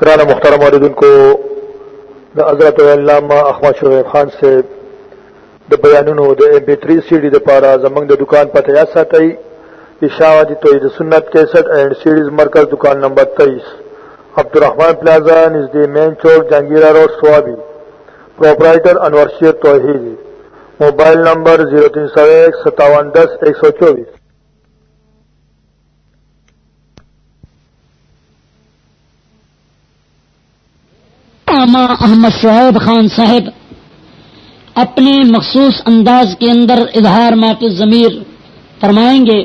کرانا محترم والدین کو دا حضرت علامہ احمد شعیب خان سے د بیانونو د ایم پی 3 سی ڈی د پارا زمنګ د دکان پته یا ساتي اشاعتی جی توحید سنت 61 اینڈ سیریز مرکز دکان نمبر 23 عبدالرحمن پلازا نزد مین چوک، Jahangira road, Swabi. Proprietor Anwar Sher Tauheed mobile number 03015710124 Ahmad Shoaib Khan Sahib اپنے مخصوص انداز کے اندر اظہار مات ضمیر فرمائیں گے۔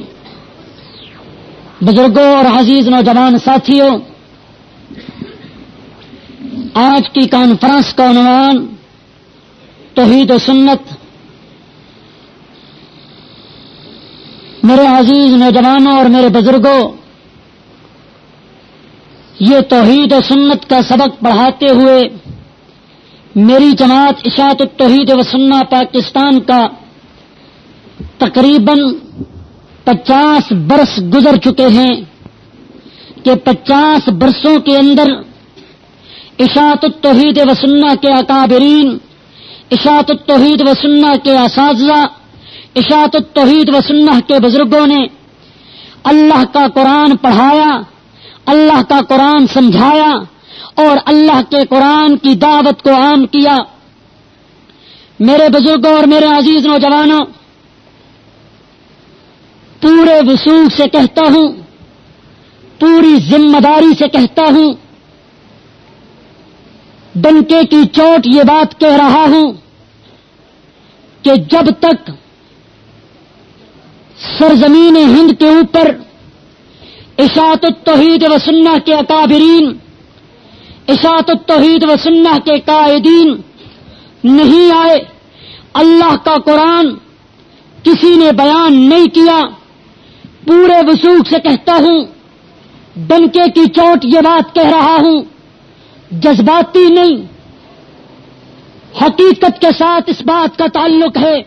بزرگوں اور عزیز نوجوان ساتھیوں، آج کی کانفرنس کا عنوان توحید و سنت۔ میرے عزیز نوجوانوں اور میرے بزرگوں یہ توحید و سنت کا سبق پڑھاتے ہوئے میری جماعت اشاعت التوحید و سننا پاکستان کا تقریباً پچاس برس گزر چکے ہیں کہ پچاس برسوں کے اندر اشاعت التوحید و سننا کے اکابرین، اشاعت التوحید و سننا کے اساتذہ، اشاعت التوحید و سننا کے بزرگوں نے اللہ کا قرآن پڑھایا اللہ کا قرآن سمجھایا اور اللہ کے قرآن کی دعوت کو عام کیا۔ میرے بزرگوں اور میرے عزیز نوجوانوں، پورے وصول سے کہتا ہوں، پوری ذمہ داری سے کہتا ہوں، ڈنکے کی چوٹ یہ بات کہہ رہا ہوں کہ جب تک سرزمین ہند کے اوپر اشاعت التوحید و سنہ کے اکابرین، اشاعت التوحید و سنہ کے قائدین، نہیں آئے۔ اللہ کا قرآن کسی نے بیان نہیں کیا۔ پورے وسوخ سے کہتا ہوں، ڈنکے کی چوٹ یہ بات کہہ رہا ہوں، جذباتی نہیں۔ حقیقت کے ساتھ اس بات کا تعلق ہے۔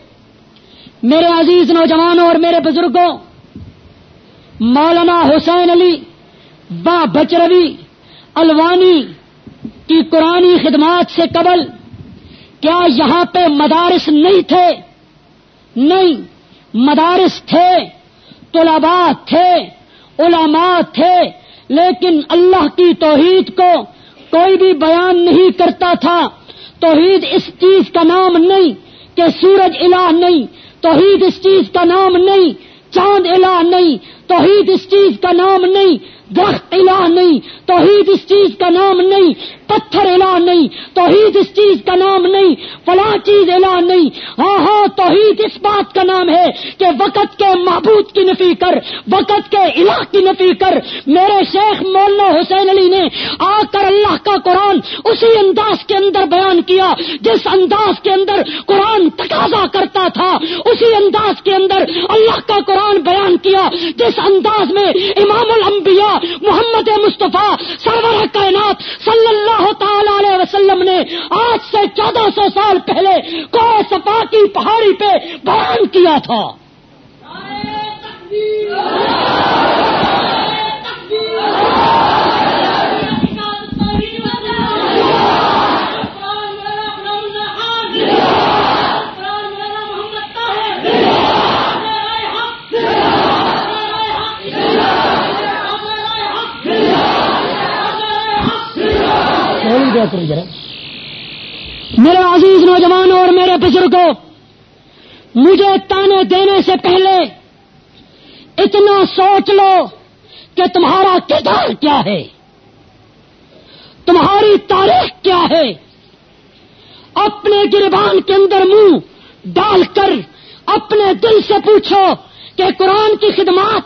میرے عزیز نوجوانوں اور میرے بزرگوں مولانا حسین علی، با بچروی، الوانی کی قرآن خدمات سے قبل کیا یہاں پہ مدارس نہیں تھے؟ نہیں، مدارس تھے، طلباء تھے، علماء تھے، لیکن اللہ کی توحید کو کوئی بھی بیان نہیں کرتا تھا۔ توحید اس چیز کا نام نہیں کہ سورج الہ نہیں، توحید اس چیز کا نام نہیں، چاند الہ نہیں توحید اس چیز کا نام نہیں، درخت الہ نہیں، توحید اس چیز کا نام نہیں، پتھر الہ نہیں، توحید اس چیز کا نام نہیں، فلاں چیز الہ نہیں۔ ہاں ہاں توحید اس بات کا نام ہے کہ وقت کے معبود کی نفی کر، وقت کے الہ کی نفی کر۔ میرے شیخ مولانا حسین علی نے آ کر اللہ کا قرآن اسی انداز کے اندر بیان کیا جس انداز کے اندر قرآن تقاضا کرتا تھا، اسی انداز کے اندر اللہ کا قرآن بیان کیا جس انداز میں امام الانبیاء محمد مصطفیٰ سرور کائنات صلی اللہ تعالی علیہ وسلم نے آج سے چودہ سو سال پہلے کو سپا کی پہاڑی پہ بیان کیا تھا۔ میرے عزیز نوجوانوں اور میرے بزرگوں، مجھے تانے دینے سے پہلے اتنا سوچ لو کہ تمہارا کردار کیا ہے۔ تمہاری تاریخ کیا ہے؟ اپنے گربان کے اندر منہ ڈال کر اپنے دل سے پوچھو کہ قرآن کی خدمات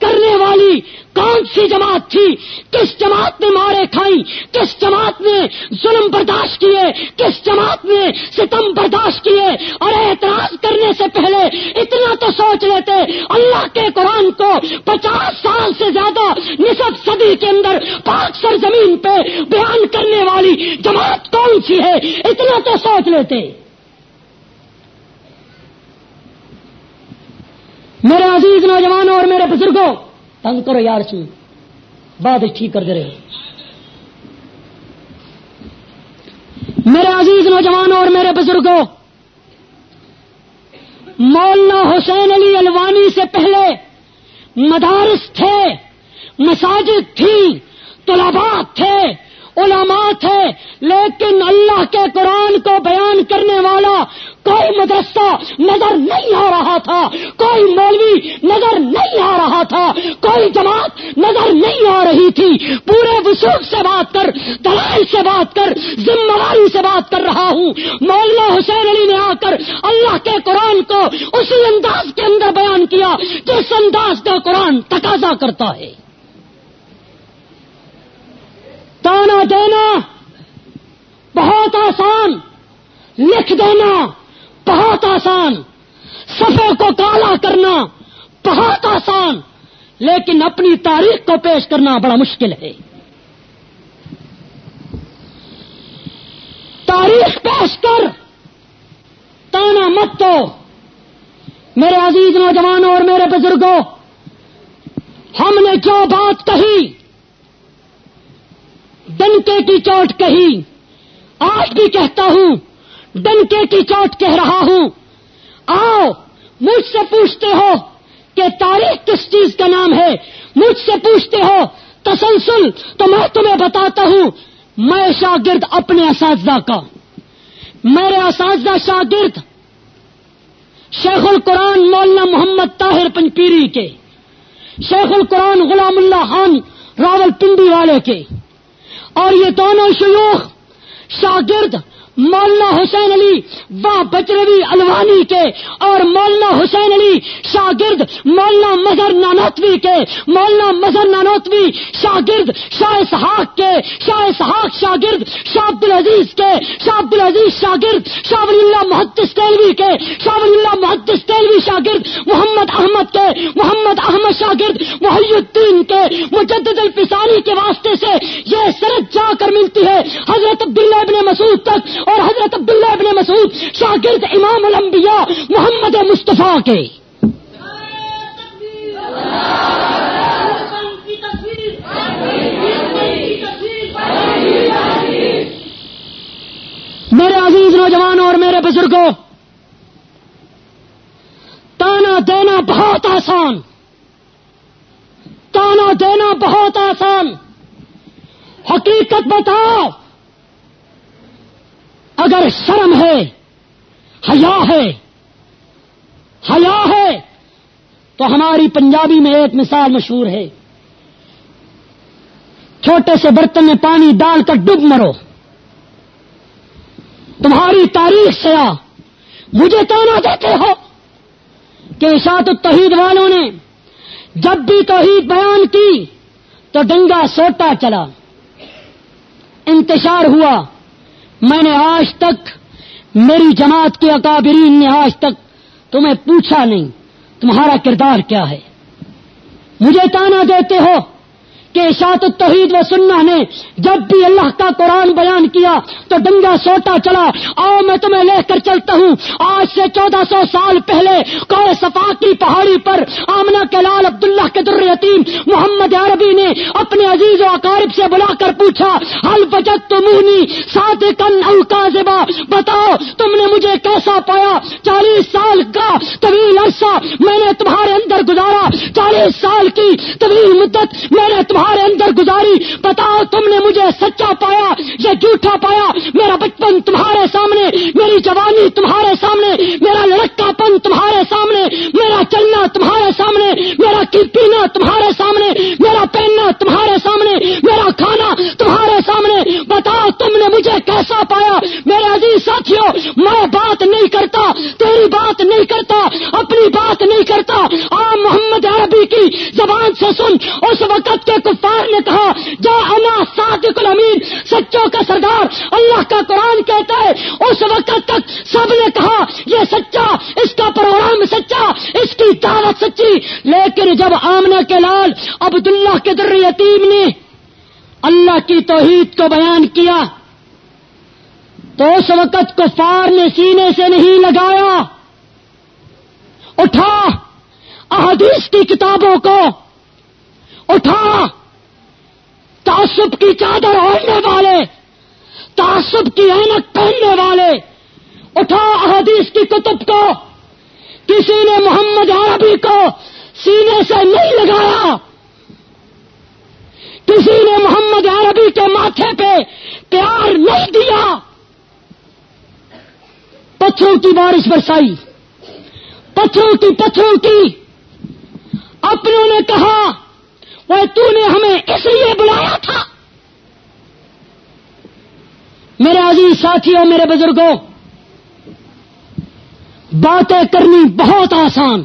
کرنے والی کون سی جماعت تھی؟ کس جماعت نے مارے کھائی کس جماعت نے ظلم برداشت کیے؟ کس جماعت نے ستم برداشت کیے؟ اور اعتراض کرنے سے پہلے اتنا تو سوچ لیتے، اللہ کے قرآن کو پچاس سال سے زیادہ نصف صدی کے اندر پاک سر زمین پہ بیان کرنے والی جماعت کون سی ہے؟ اتنا تو سوچ لیتے۔ میرے عزیز نوجوانوں اور میرے بزرگوں تنگ کرو یار چی۔ بات ٹھیک کر دے رہے۔ میرے عزیز نوجوانوں اور میرے بزرگوں، مولانا حسین علی الوانی سے پہلے مدارس تھے، مساجد تھی، طلباء تھے، علماء تھے، لیکن اللہ کے قرآن کو بیان کرنے والا کوئی مدرسہ نظر نہیں آ رہا تھا، کوئی مولوی نظر نہیں آ رہا تھا، کوئی جماعت نظر نہیں آ رہی تھی۔ پورے وسوخ سے بات کر، دلائل سے بات کر، ذمہ داری سے بات کر رہا ہوں۔ مولانا حسین علی نے آ کر اللہ کے قرآن کو اسی انداز کے اندر بیان کیا جس انداز کا قرآن تقاضا کرتا ہے۔ تانا دینا بہت آسان، لکھ دینا بہت آسان۔ سفے کو کالا کرنا بہت آسان، لیکن اپنی تاریخ کو پیش کرنا بڑا مشکل ہے۔ تاریخ پیش کر، تانا مت تو۔ میرے عزیز نوجوانوں اور میرے بزرگوں، ہم نے جو بات کہی ڈنکے کی چوٹ کہی، آج بھی کہتا ہوں۔ ڈنکے کی چوٹ کہہ رہا ہوں۔ آؤ، مجھ سے پوچھتے ہو کہ تاریخ کس چیز کا نام ہے؟ مجھ سے پوچھتے ہو، تسلسل، تو میں تمہیں بتاتا ہوں، میں شاگرد اپنے اساتذہ کا۔ میرے اساتذہ شاگرد شیخ القرآن مولانا محمد طاہر پنپیری کے، شیخ القرآن غلام اللہ خان راول پنڈی والے کے۔ اور یہ دونوں شیوخ شاگرد مولانا حسین علی و بچروی الوانی کے، اور مولانا حسین علی شاگرد، مولانا مظہر نانوتوی کے، مولانا مظہر نانوتوی شاگرد، شاہ اسحاق کے، شاہ اسحاق شاگرد، شاہ عبد العزیز کے، شاہ عبد العزیز شاگرد، شاہ ولی اللہ محدث تیلوی کے، شاہ ولی اللہ محدث تیلوی شاگرد، محمد احمد کے، محمد احمد شاگرد محی الدین کے، مجدد الفسانی کے واسطے سے یہ سرد جا کر ملتی ہے، حضرت عبداللہ ابن مسعود تک اور حضرت عبداللہ ابن مسعود شاگرد امام الانبیاء محمد مصطفیٰ کے۔ میرے عزیز نوجوانوں اور میرے بزرگوں، تانا دینا بہت آسان۔ تانا دینا بہت آسان۔ حقیقت بتاؤ اگر شرم ہے، حیا ہے حیا ہے، تو ہماری پنجابی میں ایک مثال مشہور ہے۔ چھوٹے سے برتن میں پانی ڈال کر ڈب مرو۔ تمہاری تاریخ سے آ، مجھے کہنا دیتے ہو۔ کہ اشاعت التحید والوں نے جب بھی توحید بیان کی، تو ڈنگا سوٹا چلا۔ انتشار ہوا۔ میں نے آج تک میری جماعت کے اکابرین نے آج تک تمہیں پوچھا نہیں تمہارا کردار کیا ہے مجھے تانا دیتے ہو کہ اشاعت التوحید و سننا نے جب بھی اللہ کا قرآن بیان کیا تو ڈنگا سوٹا چلا، آؤ میں تمہیں لے کر چلتا ہوں۔ آج سے چودہ سو سال پہلے کوئے صفا کی پہاڑی پر آمنا کے لال عبداللہ کے در یتیم محمد عربی نے اپنے عزیز و اقارب سے بلا کر پوچھا حل بجت تو منی سات کن زبا بتاؤ، تم نے مجھے کیسا پایا؟ چالیس سال کا طویل عرصہ میں نے تمہارے اندر گزارا، چالیس سال کی طویل مدت میں نے تمہارے تمہارے اندر گزاری بتاؤ تم نے مجھے سچا پایا یا جھوٹا پایا، میرا بچپن تمہارے سامنے، میری جوانی تمہارے سامنے، میرا لڑکا پن تمہارے سامنے، میرا چلنا تمہارے سامنے، میرا پینا تمہارے سامنے، میرا پہننا تمہارے سامنے، میرا کھانا تمہارے سامنے بتاؤ تم نے مجھے کیسا پایا؟ میرے عزیز ساتھیوں میں بات نہیں کرتا، تیری بات نہیں کرتا، اپنی بات نہیں کرتا، آ، محمد عربی کی زبان سے سن۔ اس وقت کے کفار نے کہا جا اللہ صادق الامین، سچوں کا سردار اللہ کا قرآن کہتا ہے، اس وقت تک سب نے کہا، یہ سچا، اس کا پروگرام سچا، اس کی دعوت سچی۔ لیکن جب آمنا کے لال عبداللہ کے در یتیم نے اللہ کی توحید کو بیان کیا، تو اس وقت کفار نے سینے سے نہیں لگایا۔ اٹھا۔ احادیث کی کتابوں کو اٹھا، تعصب کی چادر اوڑھنے والے، تعصب کی اینک پہننے والے، اٹھا احادیث کی کتب کو، کسی نے محمد عربی کو سینے سے نہیں لگایا۔ کسی نے محمد عربی کے ماتھے پہ پیار نہیں دیا۔ پتھروں کی بارش برسائی۔ پتھروں کی پتھروں کی۔ اپنوں نے کہا، وہ تو نے ہمیں اس لیے بلایا تھا۔ میرے عزیز ساتھیوں، میرے بزرگوں، باتیں کرنی بہت آسان،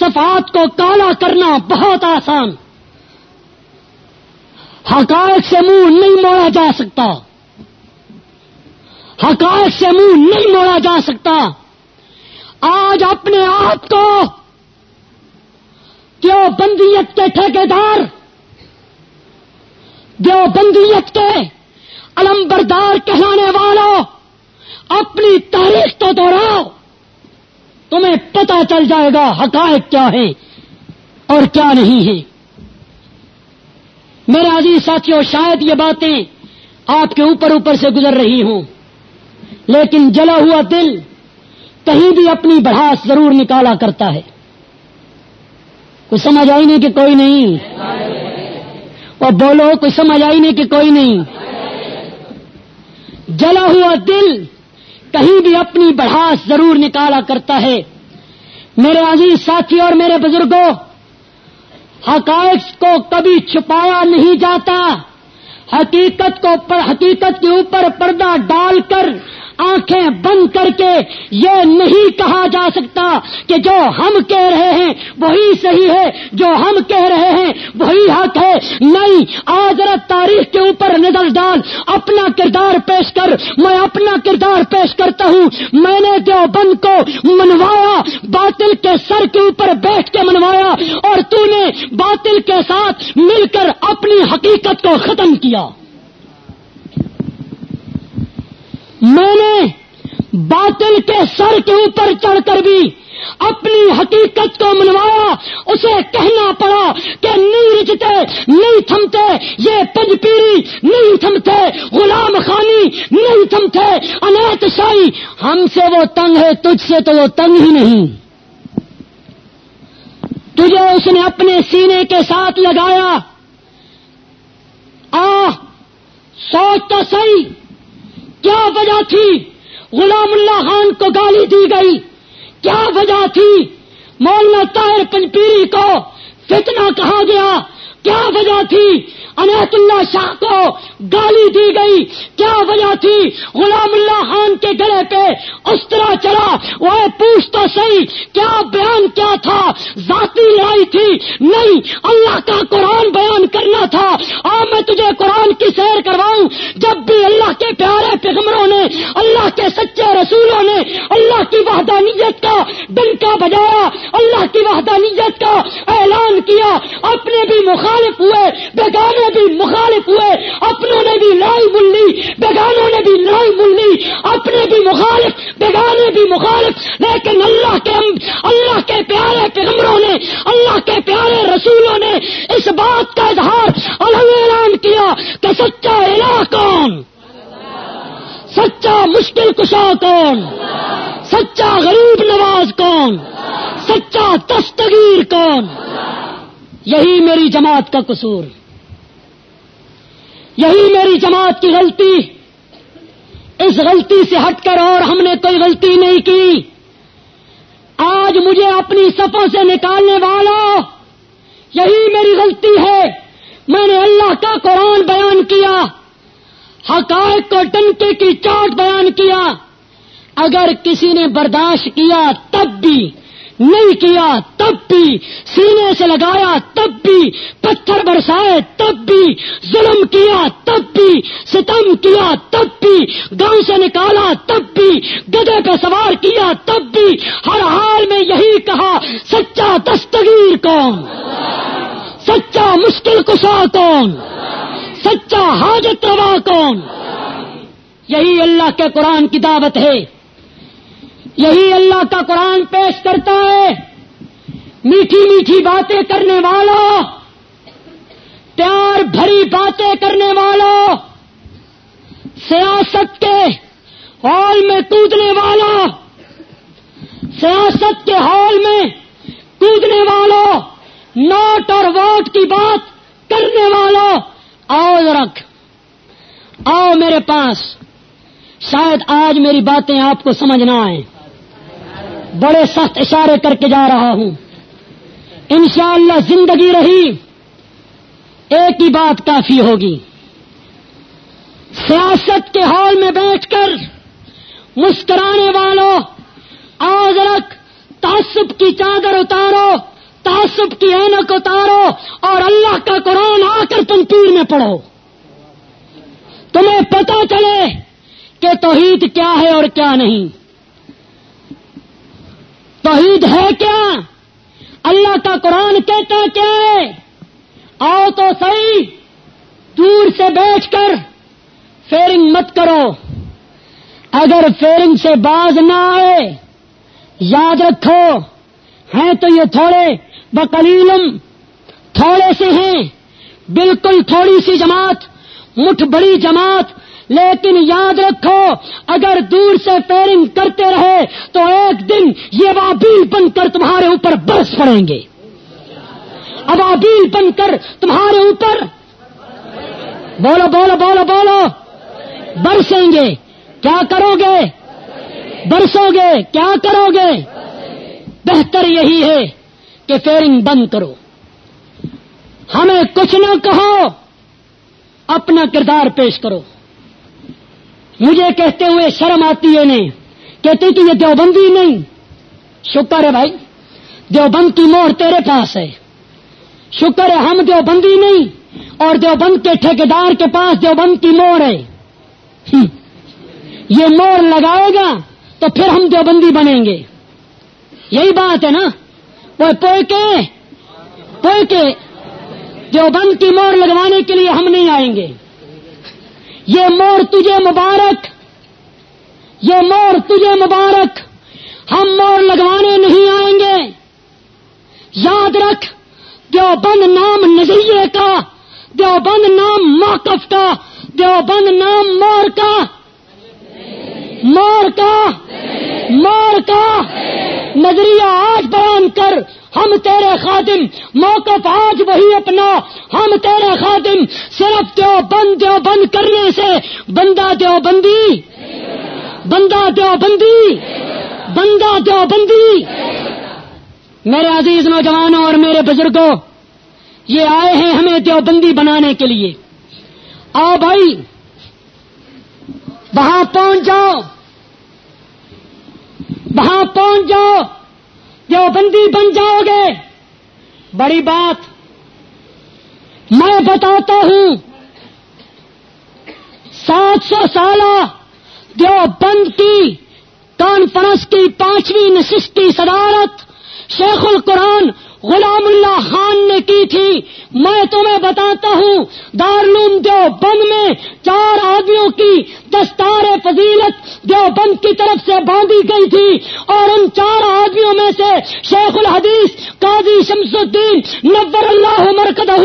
صفات کو کالا کرنا بہت آسان۔ حقائق سے منہ نہیں موڑا جا سکتا۔ حقائق سے منہ نہیں موڑا جا سکتا۔ آج اپنے آپ کو کیوں بندیت کے ٹھیکیدار جو بندیت کے علم بردار کہلانے والوں اپنی تاریخ تو دوہراؤ، تمہیں پتا چل جائے گا حقائق کیا ہے اور کیا نہیں ہے میرے عزیز ساتھیوں شاید یہ باتیں آپ کے اوپر اوپر سے گزر رہی ہوں، لیکن جلا ہوا دل کہیں بھی اپنی بڑھاس ضرور نکالا کرتا ہے۔ کوئی سمجھ آئی نہیں کہ کوئی نہیں۔ اور بولو، کوئی سمجھ آئی نہیں کہ کوئی نہیں۔ جلا ہوا دل کہیں بھی اپنی بڑھاس ضرور نکالا کرتا ہے۔ میرے عزیز ساتھی اور میرے بزرگوں، حقائق کو کبھی چھپایا نہیں جاتا۔ حقیقت کو حقیقت کے اوپر پردہ ڈال کر آنکھیں بند کر کے یہ نہیں کہا جا سکتا کہ جو ہم کہہ رہے ہیں وہی صحیح ہے، جو ہم کہہ رہے ہیں وہی حق ہے۔ نہیں، آج تاریخ کے اوپر نظر ڈال، اپنا کردار پیش کر۔ میں اپنا کردار پیش کرتا ہوں۔ میں نے جو بند کو منوایا، باطل کے سر کے اوپر بیٹھ کے منوایا، اور تو نے باطل کے ساتھ مل کر اپنی حقیقت کو ختم کیا۔ میں نے باطل کے سر کے اوپر چڑھ کر بھی اپنی حقیقت کو منوایا، اسے کہنا پڑا کہ نہیں رچتے، نہیں تھمتے، یہ پنج پیری نہیں تھمتے، غلام خانی نہیں تھمتے، انیت شاہی ہم سے وہ تنگ ہے، تجھ سے تو وہ تنگ ہی نہیں۔ تجھے اس نے اپنے سینے کے ساتھ لگایا۔ آ سوچ تو صحیح کیا وجہ تھی؟ غلام اللہ خان کو گالی دی گئی۔ کیا وجہ تھی؟ مولانا طاہر پنجپیری کو فتنہ کہا گیا۔ کیا وجہ تھی؟ انیت اللہ شاہ کو گالی دی گئی۔ کیا وجہ تھی؟ غلام اللہ خان کے گلے پہ اس طرح چلا؟ وہ پوچھ تو صحیح، کیا بیان کیا تھا؟ ذاتی لڑائی تھی؟ نہیں، اللہ کا قرآن بیان کرنا تھا۔ اور میں تجھے قرآن کی سیر کرواؤں۔ جب بھی اللہ کے پیارے پیغمبروں نے، اللہ کے سچے رسولوں نے اللہ کی وحدانیت کا ڈنکا بجایا، اللہ کی وحدانیت کا اعلان کیا، اپنے بھی مخالف ہوئے بیگانے بھی مخالف ہوئے، اپنوں نے بھی لائی مل بیگانوں نے بھی لائی مل اپنے بھی مخالف، بیگانے بھی مخالف، لیکن اللہ کے اللہ کے پیارے پیغمبروں نے، اللہ کے پیارے رسولوں نے اس بات کا اظہار الگ اعلان کیا کہ سچا الہ کون؟ سچا مشکل کشا کون؟ سچا غریب نواز کون؟ سچا دستگیر کون؟ یہی میری جماعت کا قصور۔ یہی میری جماعت کی غلطی۔ اس غلطی سے ہٹ کر اور ہم نے کوئی غلطی نہیں کی۔ آج مجھے اپنی صفوں سے نکالنے والا، یہی میری غلطی ہے۔ میں نے اللہ کا قرآن بیان کیا، حقائق کو ٹنکے کی چاٹ بیان کیا۔ اگر کسی نے برداشت کیا تب بھی نہیں کیا، تب بھی سینے سے لگایا، تب بھی پتھر برسائے، تب بھی ظلم کیا، تب بھی ستم کیا، تب بھی گاؤں سے نکالا، تب بھی گدے پہ سوار کیا، تب بھی ہر حال میں یہی کہا، سچا دستگیر کون؟ سچا مشکل کشا کون؟ سچا حاجت روا کون؟ یہی اللہ کے قرآن کی دعوت ہے۔ یہی اللہ کا قرآن پیش کرتا ہے۔ میٹھی میٹھی باتیں کرنے والوں پیار بھری باتیں کرنے والوں ہال میں کودنے والا، سیاست کے ہال میں کودنے والوں نوٹ اور ووٹ کی بات کرنے والوں آؤ رکھ۔ آؤ میرے پاس، شاید آج میری باتیں آپ کو سمجھ نہ آئیں۔ بڑے سخت اشارے کر کے جا رہا ہوں۔ انشاءاللہ زندگی رہی، ایک ہی بات کافی ہوگی۔ سیاست کے ہال میں بیٹھ کر مسکرانے والوں آج رکھ، تعصب کی چادر اتارو، تعصب کی اینک اتارو اور اللہ کا قرآن آ کر تم پیر میں پڑھو۔ تمہیں پتا چلے کہ توحید کیا ہے اور کیا نہیں۔ توحید ہے کیا؟ اللہ کا قرآن کہتا کیا ہے؟ آؤ تو صحیح، دور سے بیٹھ کر فیرنگ مت کرو۔ اگر فیرنگ سے باز نہ آئے، یاد رکھو، ہیں تو یہ تھوڑے بکلیلم تھوڑے سے ہیں۔ بالکل تھوڑی سی جماعت، مٹھ بڑی جماعت لیکن یاد رکھو، اگر دور سے پیرنگ کرتے رہے تو ایک دن یہ وابیل بن کر تمہارے اوپر برس پڑیں گے۔ ابابیل بن کر تمہارے اوپر بولو بولو بولو بولو۔ برسیں گے۔ کیا کرو گے؟ برسو گے۔ کیا کرو گے؟ بہتر یہی ہے کہ فیرنگ بند کرو۔ ہمیں کچھ نہ کہو، اپنا کردار پیش کرو۔ مجھے کہتے ہوئے شرم آتی ہے نہیں کہتی کہ یہ دیوبندی نہیں۔ شکر ہے بھائی، دیوبند کی مور تیرے پاس ہے۔ شکر ہے ہم دیوبندی نہیں، اور دیوبند کے ٹھیکیدار کے پاس دیوبند کی مور ہے۔ یہ مور لگائے گا تو پھر ہم دیوبندی بنیں گے۔ یہی بات ہے نا؟ وہ پوئے کے پوئے کے۔ دیوبند کی مور لگوانے کے لیے ہم نہیں آئیں گے۔ یہ مور تجھے مبارک، یہ مور تجھے مبارک۔ ہم مور لگوانے نہیں آئیں گے۔ یاد رکھ، دیوبند نام نظریے کا، دیوبند نام موقف کا، دیوبند نام مور کا۔ مور کا مور کا۔ نظریہ آج بیان کر ہم تیرے خادم، موقف آج وہی اپنا۔ ہم تیرے خادم، صرف دیو بند دیو بند کرنے سے۔ بندہ دیو بندی بندہ دیو بندی بندہ دیو بندی میرے عزیز نوجوانوں اور میرے بزرگوں، یہ آئے ہیں ہمیں دیوبندی بنانے کے لیے۔ آؤ بھائی، وہاں پہنچ جاؤ۔ وہاں پہنچ جاؤ۔ دیوبندی بن جاؤ گے۔ بڑی بات۔ میں بتاتا ہوں، سات سو سالہ دیوبند کی کانفرنس کی پانچویں نشست کی صدارت شیخ القرآن غلام اللہ خان نے کی تھی۔ میں تمہیں بتاتا ہوں دارلوم دیوبند میں چار آدمیوں کی دستار فضیلت دیوبند کی طرف سے باندھی گئی تھی اور ان چار آدمیوں میں سے شیخ الحدیث قاضی شمس الدین نبر اللہ مرکدہ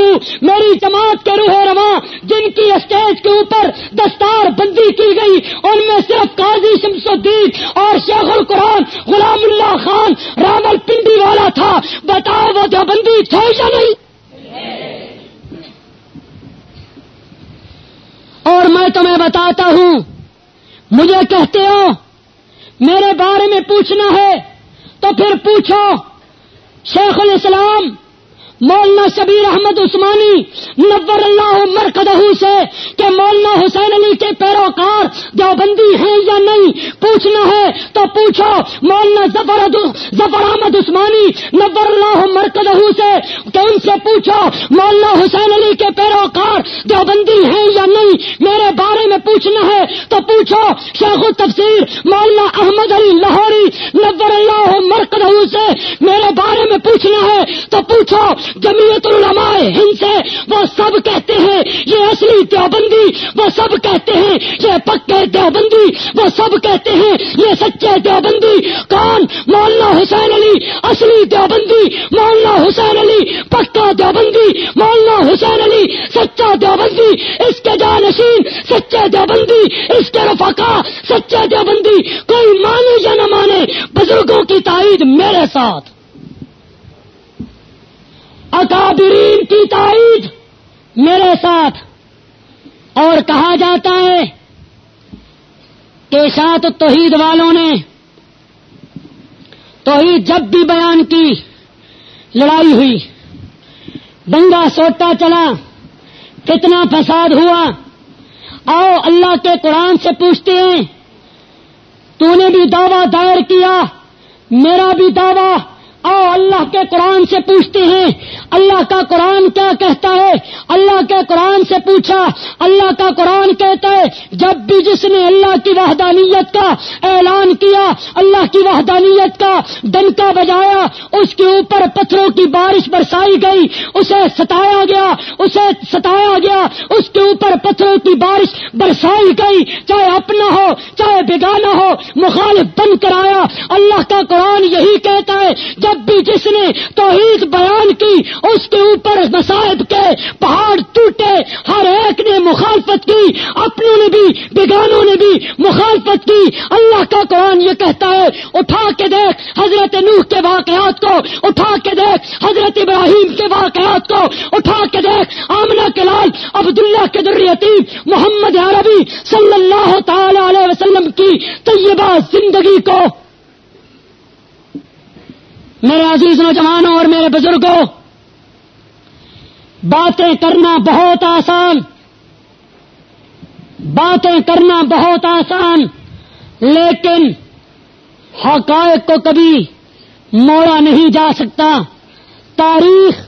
میری جماعت کے روح رواں، جن کی اسٹیج کے اوپر دستار بندی کی گئی، ان میں صرف قاضی شمس الدین اور شیخ القرآن غلام اللہ خان راول پنڈی والا تھا، بتاؤ وہ دیوبندی تھے یا نہیں؟ اور میں تمہیں بتاتا ہوں، مجھے کہتے ہو، میرے بارے میں پوچھنا ہے، تو پھر پوچھو، شیخ الاسلام مولانا شبیر احمد عثمانی نبر اللہ مرکدہ سے کہ مولانا حسین علی کے پیروکار دیوبندی ہیں یا نہیں، پوچھنا ہے تو پوچھو۔ مولانا ظفر احمد عثمانی نبر اللہ مرکدہ سے کہ ان سے پوچھو، مولانا حسین علی کے پیروکار دیوبندی ہیں یا نہیں؟ میرے بارے میں پوچھنا ہے تو پوچھو۔ شیخ التفسیر مولانا احمد علی لاہوری نبر اللہ مرکدہ سے میرے بارے میں پوچھنا ہے تو پوچھو۔ جمیت العلماء ہند سے، وہ سب کہتے ہیں، یہ اصلی دیوبندی، وہ سب کہتے ہیں، یہ پکے دیوبندی، وہ سب کہتے ہیں، یہ سچے دیوبندی۔ کون؟ مولانا حسین علی، اصلی دیوبندی۔ مولانا حسین علی، پکا دیوبندی۔ مولانا حسین علی، سچا دیوبندی۔ اس کے جان محدثین سچے دیوبندی۔ اس کے رفقا، سچے دیوبندی۔ کوئی مانے یا نہ مانے، بزرگوں کی تائید میرے ساتھ۔ اکابرین کی تائید میرے ساتھ اور کہا جاتا ہے کہ ساتھ توحید والوں نے توحید جب بھی بیان کی، لڑائی ہوئی دنگا سوٹا چلا، کتنا فساد ہوا، آؤ اللہ کے قرآن سے پوچھتے ہیں، تو نے بھی دعویٰ دائر کیا، میرا بھی دعویٰ آؤ اللہ کے قرآن سے پوچھتے ہیں۔ اللہ کا قرآن کیا کہتا ہے؟ اللہ کے قرآن سے پوچھا۔ اللہ کا قرآن کہتا ہے، جب بھی جس نے اللہ کی وحدانیت کا اعلان کیا، اللہ کی وحدانیت کا ڈنکا بجایا، اس کے اوپر پتھروں کی بارش برسائی گئی، اسے ستایا گیا، اسے ستایا گیا، اس کے اوپر پتھروں کی بارش برسائی گئی۔ چاہے اپنا ہو، چاہے بگانا ہو، مخالف بن کر آیا۔ اللہ کا قرآن یہی کہتا ہے جب بھی جس نے توحید بیان کی، اس کے اوپر مسائب کے پہاڑ ٹوٹے، ہر ایک نے مخالفت کی اپنوں نے بھی، بیگانوں نے بھی مخالفت کی۔ اللہ کا قرآن یہ کہتا ہے، اٹھا کے دیکھ حضرت نوح کے واقعات کو، اٹھا کے دیکھ حضرت ابراہیم کے واقعات کو، اٹھا کے دیکھ آمنہ کے لال عبداللہ کے در یتیم محمد عربی صلی اللہ تعالی علیہ وسلم کی طیبہ زندگی کو۔ میرے عزیز نوجوانوں اور میرے بزرگوں، باتیں کرنا بہت آسان، باتیں کرنا بہت آسان، لیکن حقائق کو کبھی موڑا نہیں جا سکتا۔ تاریخ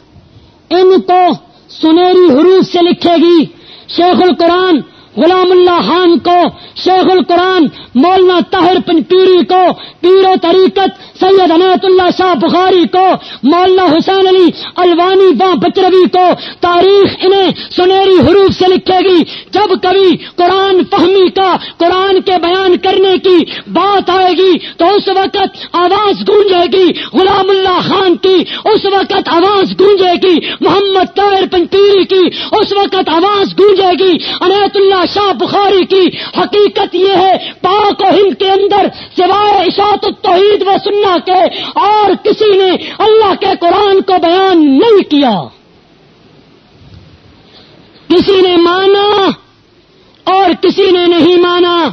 ان کو سنہری حروف سے لکھے گی۔ شیخ القرآن غلام اللہ خان کو، شیخ القرآن مولانا طاہر پن پیری کو، پیر و طریقت سید عنایت اللہ شاہ بخاری کو، مولانا حسین علی الوانی با بچروی کو، تاریخ انہیں سنہری حروف سے لکھے گی۔ جب کبھی قرآن فہمی کا، قرآن کے بیان کرنے کی بات آئے گی، تو اس وقت آواز گونجے گی۔ غلام اللہ خان کی اس وقت آواز گونجے گی۔ محمد طاہر پن پیری کی اس وقت آواز گونجے گی۔ عنایت اللہ شاہ بخاری کی حقیقت یہ ہے، پاک و ہند کے اندر سوائے اشاعت التوحید و سننا کے اور کسی نے اللہ کے قرآن کو بیان نہیں کیا۔ کسی نے مانا اور کسی نے نہیں مانا۔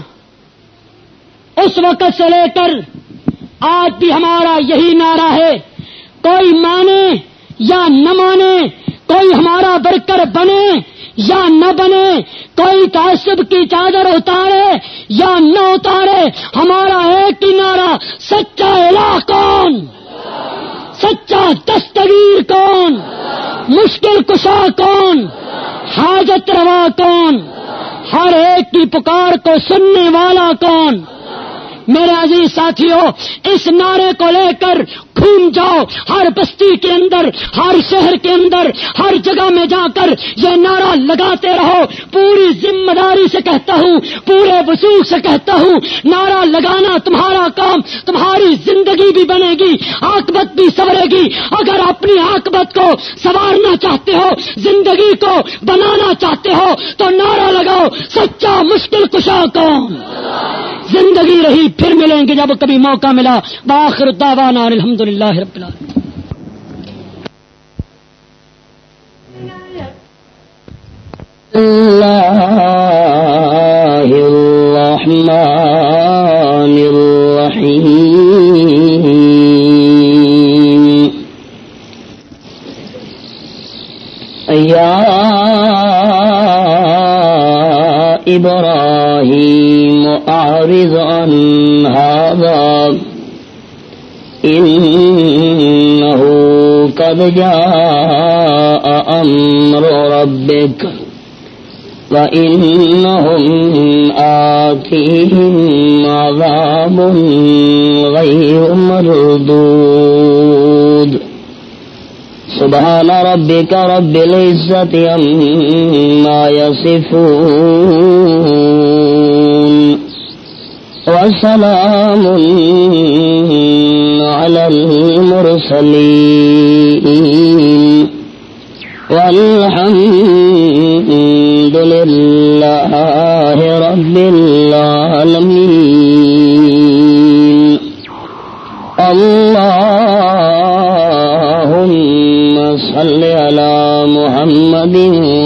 اس وقت سے لے کر آج بھی ہمارا یہی نعرہ ہے، کوئی مانے یا نہ مانے کوئی ہمارا برکر بنے یا نہ بنے، کوئی تعصب کی چادر اتارے یا نہ اتارے، ہمارا ایک کنارا سچا الہ کون؟ سچا دستگیر کون؟ مشکل کشا کون؟ حاجت روا کون؟ ہر ایک کی پکار کو سننے والا کون؟ میرے عزیز ساتھیوں اس نعرے کو لے کر گھوم جاؤ ہر بستی کے اندر، ہر شہر کے اندر، ہر جگہ میں جا کر یہ نعرہ لگاتے رہو۔ پوری ذمہ داری سے کہتا ہوں، پورے وسوخ سے کہتا ہوں، نعرہ لگانا تمہارا کام، تمہاری زندگی بھی بنے گی، آکبت بھی سورے گی۔ اگر اپنی آکبت کو سوارنا چاہتے ہو، زندگی کو بنانا چاہتے ہو، تو نعرہ لگاؤ، سچا مشکل کشا کون زندگی رہی، پھر ملیں گے جب کبھی موقع ملا۔ باخر داوانا الحمد للہ رب العالمین۔ الله الرحمن الرحيم يا إبراهيم أعرض عن هذا۔ إنه قد جاء أمر ربك وإنهم آتيهم عذاب غير مردود. سبحان ربك رب العزة عما يصفون. وسلام على المرسلين والحمد لله رب العالمين. اللهم صل على محمد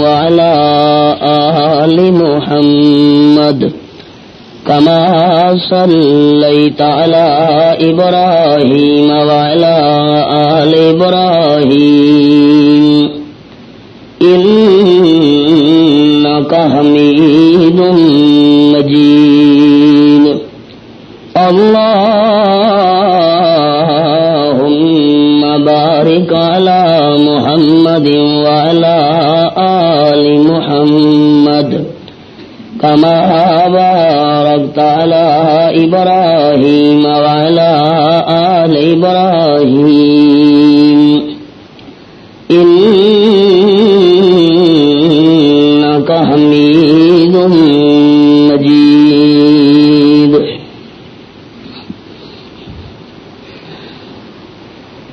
وعلى آل محمد. كما صليت على إبراهيم وعلى آل إبراهيم. إنك حميد مجيد. اللهم بارك على محمد وعلى آل محمد. كما باركت على إبراهيم وعلى آل إبراهيم. إنك حميد مجيد.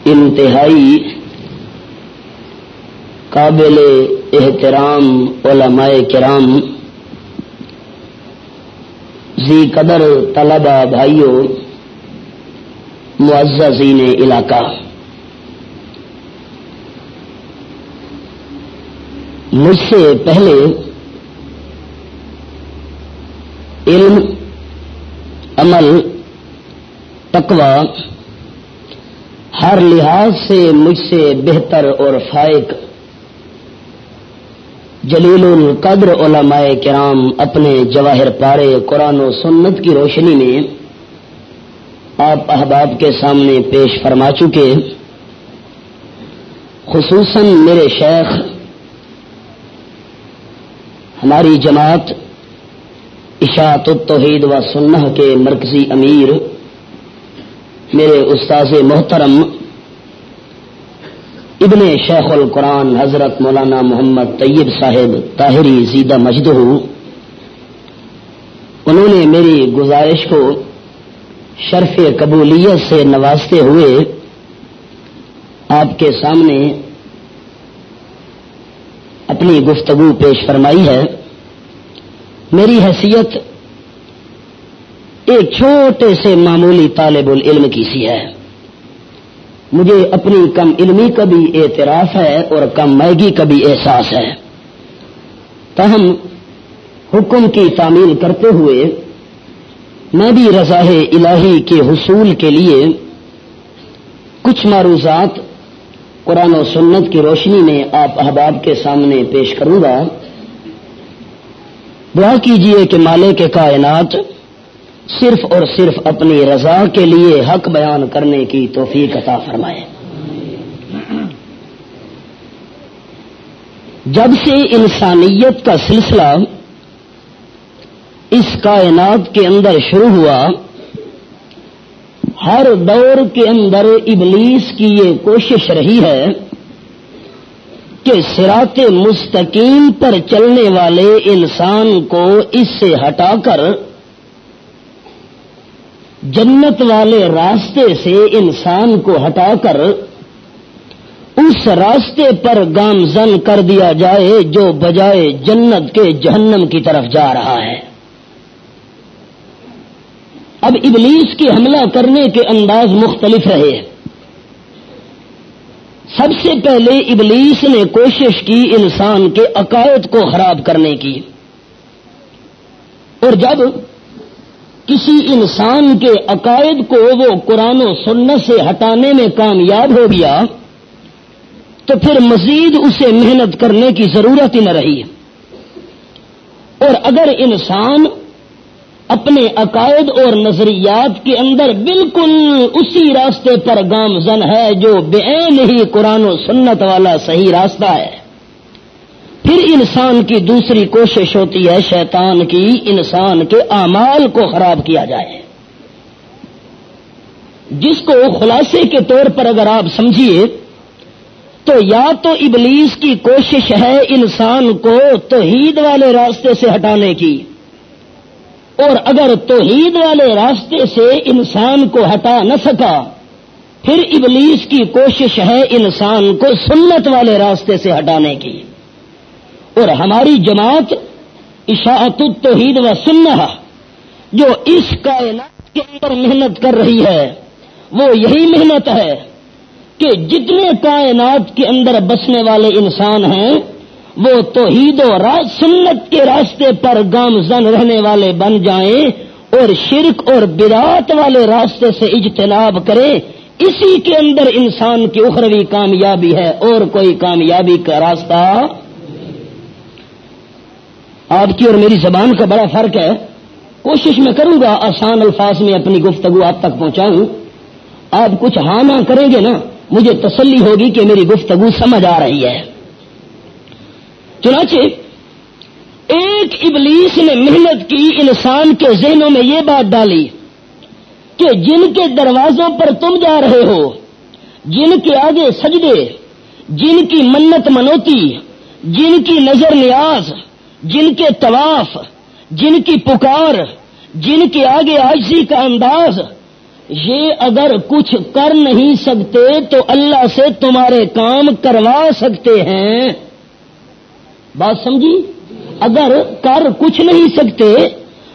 انتہائی قابل احترام علماء کرام زی قدر طلبہ بھائیوں معززین علاقہ۔ مجھ سے پہلے علم، عمل، تقوی ہر لحاظ سے مجھ سے بہتر اور فائق جلیل القدر علماء کرام اپنے جواہر پارے قرآن و سنت کی روشنی میں آپ احباب کے سامنے پیش فرما چکے خصوصاً میرے شیخ، ہماری جماعت اشاعت التوحید و سنہ کے مرکزی امیر، میرے استاذ محترم ابن شیخ القرآن حضرت مولانا محمد طیب صاحب طاہری زیدہ مجدہ انہوں نے میری گزارش کو شرف قبولیت سے نوازتے ہوئے آپ کے سامنے اپنی گفتگو پیش فرمائی ہے۔ میری حیثیت ایک چھوٹے سے معمولی طالب العلم کی سی ہے۔ مجھے اپنی کم علمی کا بھی اعتراف ہے اور کم میگی کا بھی احساس ہے۔ تاہم، حکم کی تعمیل کرتے ہوئے میں بھی رضاء الہی کے حصول کے لیے کچھ معروضات قرآن و سنت کی روشنی میں آپ احباب کے سامنے پیش کروں گا۔ دعا کیجیے کہ مالے کے کائنات صرف اور صرف اپنی رضا کے لیے حق بیان کرنے کی توفیق عطا فرمائے۔ جب سے انسانیت کا سلسلہ اس کائنات کے اندر شروع ہوا، ہر دور کے اندر ابلیس کی یہ کوشش رہی ہے کہ سرات مستقیم پر چلنے والے انسان کو اس سے ہٹا کر جنت والے راستے سے انسان کو ہٹا کر اس راستے پر گامزن کر دیا جائے جو بجائے جنت کے جہنم کی طرف جا رہا ہے۔ اب ابلیس کی حملہ کرنے کے انداز مختلف رہے۔ سب سے پہلے ابلیس نے کوشش کی انسان کے عقائد کو خراب کرنے کی۔ اور جب کسی انسان کے عقائد کو وہ قرآن و سنت سے ہٹانے میں کامیاب ہو گیا تو پھر مزید اسے محنت کرنے کی ضرورت ہی نہ رہی اور اگر انسان اپنے عقائد اور نظریات کے اندر بالکل اسی راستے پر گامزن ہے جو بے ہی قرآن و سنت والا صحیح راستہ ہے۔ پھر انسان کی دوسری کوشش ہوتی ہے شیطان کی انسان کے اعمال کو خراب کیا جائے۔ جس کو خلاصے کے طور پر اگر آپ سمجھیے، تو یا تو ابلیس کی کوشش ہے انسان کو توحید والے راستے سے ہٹانے کی، اور اگر توحید والے راستے سے انسان کو ہٹا نہ سکا، پھر ابلیس کی کوشش ہے انسان کو سنت والے راستے سے ہٹانے کی۔ اور ہماری جماعت اشاعت التوحید و سنہ جو اس کائنات کے اندر محنت کر رہی ہے، وہ یہی محنت ہے کہ جتنے کائنات کے اندر بسنے والے انسان ہیں، وہ توحید و راج سنت کے راستے پر گامزن رہنے والے بن جائیں اور شرک اور برات والے راستے سے اجتناب کریں، اسی کے اندر انسان کی اخروی کامیابی ہے اور کوئی کامیابی کا راستہ آپ کی اور میری زبان کا بڑا فرق ہے۔ کوشش میں کروں گا آسان الفاظ میں اپنی گفتگو آپ تک پہنچاؤں۔ آپ کچھ ہاں نہ کریں گے نا، مجھے تسلی ہوگی کہ میری گفتگو سمجھ آ رہی ہے۔ چنانچہ، ایک ابلیس نے محنت کی انسان کے ذہنوں میں یہ بات ڈالی کہ جن کے دروازوں پر تم جا رہے ہو، جن کے آگے سجدے، جن کی منت منوتی، جن کی نظر نیاز جن کے طواف، جن کی پکار، جن کے آگے آجزی کا انداز، یہ اگر کچھ کر نہیں سکتے تو اللہ سے تمہارے کام کروا سکتے ہیں۔ بات سمجھی؟ اگر کر کچھ نہیں سکتے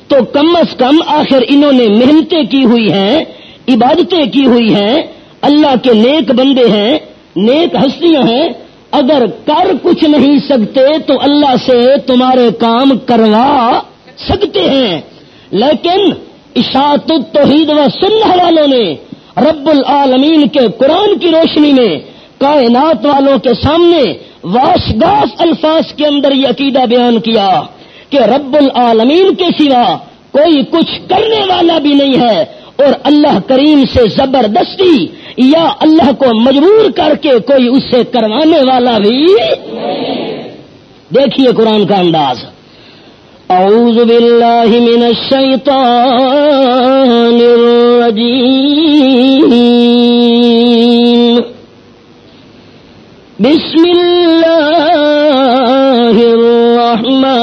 تو کم از کم آخر انہوں نے محنتیں کی ہوئی ہیں، عبادتیں کی ہوئی ہیں۔ اللہ کے نیک بندے ہیں، نیک ہستیاں ہیں اگر کر کچھ نہیں سکتے تو اللہ سے تمہارے کام کروا سکتے ہیں۔ لیکن اشاعت التوحید و سنہ والوں نے، رب العالمین کے قرآن کی روشنی میں، کائنات والوں کے سامنے واشگاس الفاظ کے اندر یہ عقیدہ بیان کیا کہ رب العالمین کے سوا کوئی کچھ کرنے والا بھی نہیں ہے۔ اور اللہ کریم سے زبردستی یا اللہ کو مجبور کر کے کوئی اس سے کروانے والا بھی دیکھیے قرآن کا انداز۔ اعوذ باللہ من الشیطان الرجیم۔ بسم اللہ الرحمن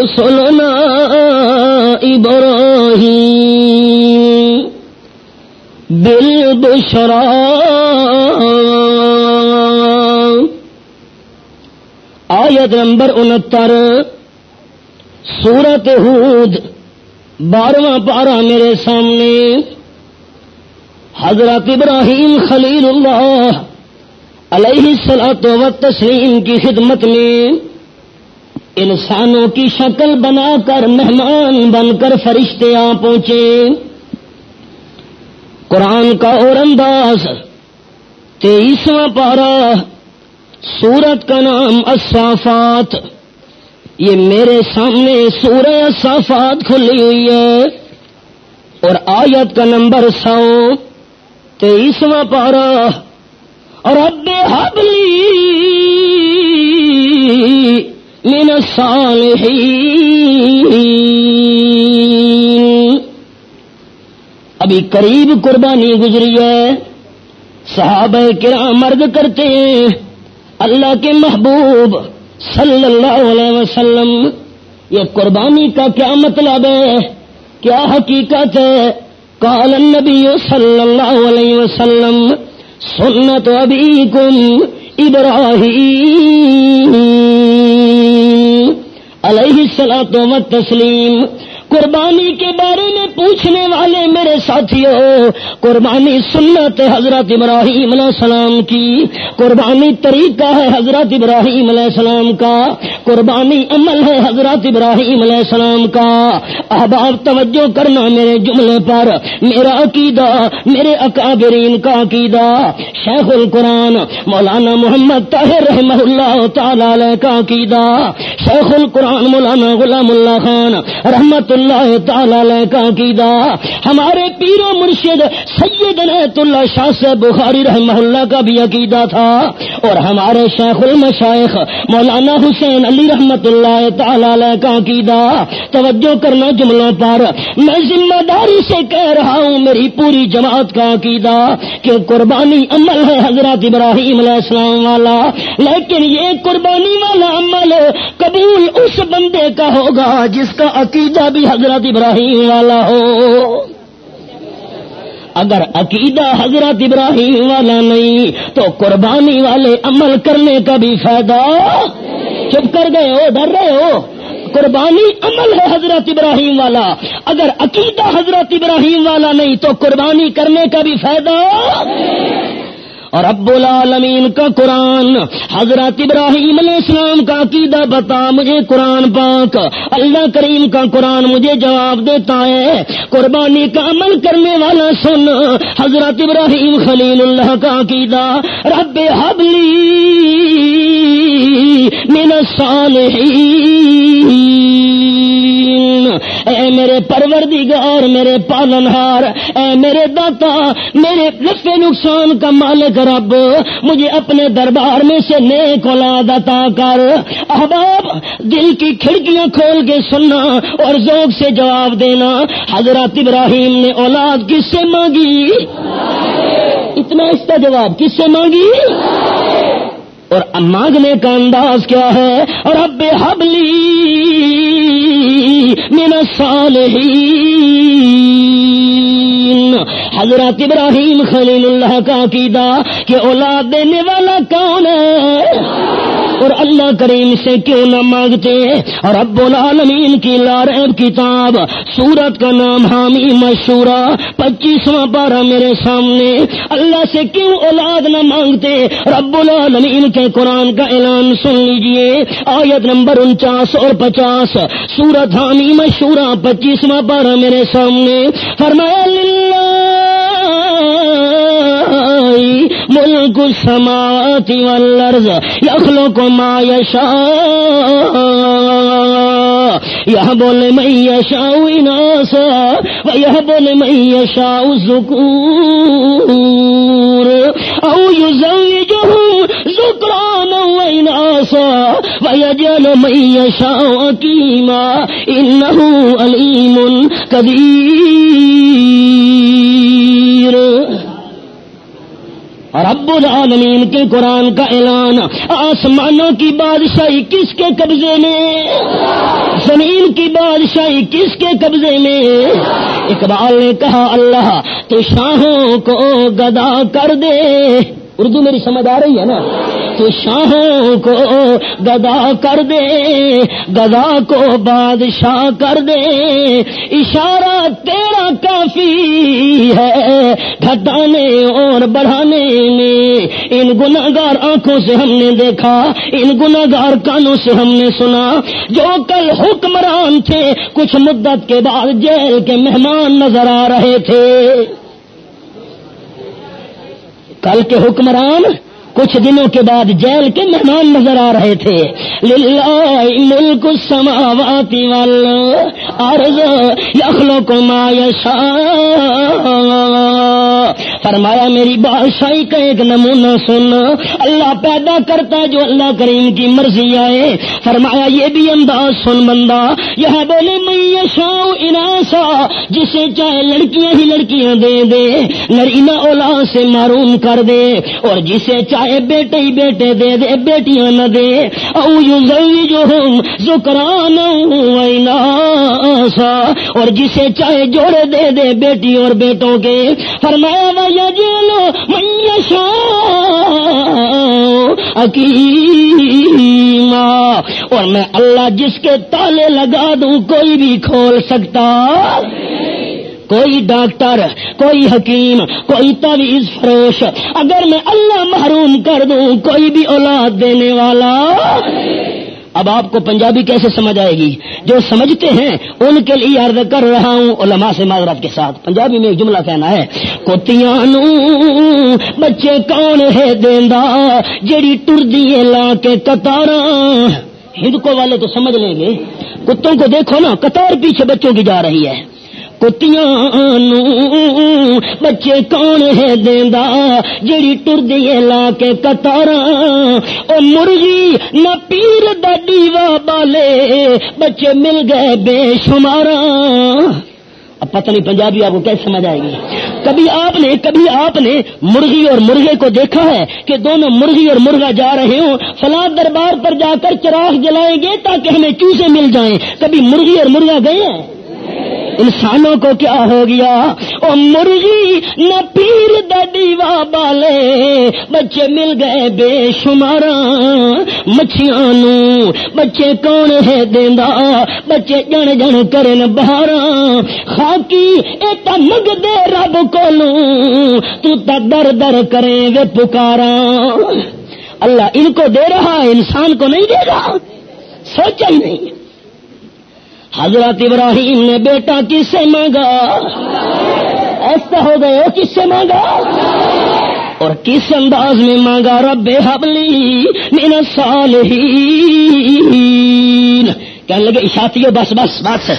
جاءت رسلنا إبراهيم بالبشرى. آیت نمبر انہتر سورت ہود بارہواں پارہ میرے سامنے. حضرت ابراہیم خلیل اللہ علیہ سلاط و تسلیم کی خدمت میں انسانوں کی شکل بنا کر مہمان بن کر فرشتے آ پہنچے۔ قرآن کا اور انداز تیئیسواں پارا سورت کا نام اصافات یہ میرے سامنے سورہ اصافات کھلی ہوئی ہے۔ اور آیت کا نمبر سو تیئیسواں پارا اور اب حبلی من الصالحین۔ ابھی قریب قربانی گزری ہے۔ صحابہ کرام مرد کرتے ہیں، اللہ کے محبوب صلی اللہ علیہ وسلم، یہ قربانی کا کیا مطلب ہے؟ کیا حقیقت ہے؟ کال النبی صلی اللہ علیہ وسلم، سنت ابیکم ابراہیم علیہ السلام و تسلیم قربانی کے بارے میں پوچھنے والے میرے ساتھیوں قربانی سنت حضرت ابراہیم علیہ السلام کی۔ قربانی طریقہ ہے حضرت ابراہیم علیہ السلام کا۔ قربانی عمل ہے حضرت ابراہیم علیہ السلام کا۔ احباب، توجہ کرنا میرے جملے پر۔ میرا عقیدہ، میرے اکابرین کا عقیدہ۔ شیخ القرآن، مولانا محمد طاہر رحمہ اللہ تعالی کا عقیدہ۔ شیخ القرآن، مولانا غلام اللہ خان، رحمت اللہ تعالی کا عقیدہ، ہمارے پیر و مرشد سید نیت اللہ شاہ سے بخاری رحمہ اللہ کا بھی عقیدہ تھا، اور ہمارے شیخ المشائخ مولانا حسین علی رحمت اللہ تعالی کا عقیدہ، توجہ کرنا جملوں پر، میں ذمہ داری سے کہہ رہا ہوں میری پوری جماعت کا عقیدہ کہ قربانی عمل ہے حضرت ابراہیم علیہ السلام والا، لیکن یہ قربانی والا عمل قبول اس بندے کا ہوگا جس کا عقیدہ بھی حضرت ابراہیم والا ہو۔ اگر عقیدہ حضرت ابراہیم والا نہیں، تو قربانی والے عمل کرنے کا بھی فائدہ۔ چپ کر گئے ہو، ڈر رہے ہو۔ قربانی عمل ہے حضرت ابراہیم والا۔ اگر عقیدہ حضرت ابراہیم والا نہیں، تو قربانی کرنے کا بھی فائدہ۔ اور ابو العالمین کا قرآن، حضرت ابراہیم علیہ السلام کا عقیدہ بتا، مجھے قرآن پاک، اللہ کریم کا قرآن مجھے جواب دیتا ہے۔ قربانی کا عمل کرنے والا سن، حضرت ابراہیم خلیل اللہ کا عقیدہ۔ رب حبلی من الصالحین۔ اے میرے پروردگار، میرے پالنہار، اے میرے داتا، میرے نفع نقصان کا مالک رب، مجھے اپنے دربار میں سے نیک اولاد عطا کر۔ احباب، دل کی کھڑکیاں کھول کے سننا اور ذوق سے جواب دینا۔ حضرت ابراہیم نے اولاد کس سے مانگی؟ اتنا اس کا جواب کس سے مانگی؟ اور مانگنے کا انداز کیا ہے؟ اور اب حبلی۔ میرا سال حضرت ابراہیم خلیل اللہ کا عقیدہ کہ اولاد دینے والا کون ہے؟ اور اللہ کریم سے کیوں نہ مانگتے؟ اور اب العالمین کی لارب کتاب، سورت کا نام حامی مشورہ، پچیسواں پارہ میرے سامنے، اللہ سے کیوں اولاد نہ مانگتے؟ رب العالمین کے قرآن کا اعلان سن لیجیے۔ آیت نمبر انچاس اور پچاس، سورت حامی مشورہ، پچیسواں پارہ میرے سامنے، فرمایا ملک السماوات والارض یخلق ما یشاء يهب لمن يشاء إناثا ويهب لمن يشاء الذكور أو يزوجهم ذكرانا وإناثا ويجعل من يشاء أكيما إنه أليم كبير اور ابو العالمین کے قرآن کا اعلان، آسمانوں کی بادشاہی کس کے قبضے میں؟ زمین کی بادشاہی کس کے قبضے میں؟ اقبال نے کہا، اللہ تو شاہوں کو گدا کر دے۔ اردو میری سمجھ آ رہی ہے نا؟ تو شاہوں کو گدا کر دے، گدا کو بادشاہ کر دے۔ اشارہ تیرا کافی ہے، گھٹانے اور بڑھانے میں۔ ان گناگار آنکھوں سے ہم نے دیکھا، ان گناگار کانوں سے ہم نے سنا۔ جو کل حکمران تھے، کچھ مدت کے بعد جیل کے مہمان نظر آ رہے تھے۔ کل کے حکمران کچھ دنوں کے بعد جیل کے مہمان نظر آ رہے تھے۔ ملک سماواتی عرض یخلو کو مایشا فرمایا، میری بادشاہی کا ایک نمونہ سن۔ اللہ پیدا کرتا ہے جو اللہ کریم کی مرضی آئے۔ فرمایا، یہ بھی انداز سن بندہ۔ یہ بولے میں اناسا، جسے چاہے لڑکیاں ہی لڑکیاں دے دے۔ نرینا اولاد سے معروم کر دے۔ اور جسے چاہے بیٹے ہی بیٹے دے دے بیٹیاں نہ دے۔ او یو جو ہوں زکران اور جسے چاہے جوڑے دے دے بیٹی اور بیٹوں کے۔ فرمایا ویا جیلو میشا اکیما اور میں اللہ جس کے تالے لگا دوں، کوئی بھی کھول سکتا کوئی ڈاکٹر، کوئی حکیم، کوئی تویز فروش، اگر میں اللہ محروم کر دوں، کوئی بھی اولاد دینے والا۔ اب آپ کو پنجابی کیسے سمجھ آئے گی؟ جو سمجھتے ہیں، ان کے لیے عرض کر رہا ہوں علماء سے معذرت کے ساتھ۔ پنجابی میں ایک جملہ کہنا ہے، کوتیاں بچے کون ہے دیندا جیڑی ٹر دیے لا کے کتار ہندکو والے تو سمجھ لیں گے۔ کتوں کو دیکھو نا، قطار پیچھے بچوں کی جا رہی ہے۔ کتیاں بچے کون ہے دیندا؟ جیڑی ٹر دیے لا کے کتارا او مرغی نہ پیر دا دیوا بالے، بچے مل گئے بے شمارا اب پتہ نہیں پنجابی آپ کو کیسے سمجھ آئے گی۔ کبھی آپ نے، کبھی آپ نے مرغی اور مرغے کو دیکھا ہے کہ دونوں مرغی اور مرغا جا رہے ہوں، فلاں دربار پر جا کر چراغ جلائیں گے تاکہ ہمیں چوسے مل جائیں۔ کبھی مرغی اور مرغا گئے ہیں؟ انسانوں کو کیا ہو گیا؟ او مرغی نہ پیر دیوا بالے، بچے مل گئے بے شمار۔ مچھیاں بچے کون ہے دیندا بچے جن جن کرن بہار۔ خاکی، اے تا مگ دے رب کو تو تا در در کرے وے پکارا۔ اللہ ان کو دے رہا، انسان کو نہیں دے رہا سوچا ہی نہیں۔ حضرت ابراہیم نے بیٹا کس سے مانگا؟ ایسا ہو گئے کس سے مانگا؟ اور کس انداز میں مانگا؟ رب حبلی میرا سال ہی کہنے لگے اشاتی بس بس بس۔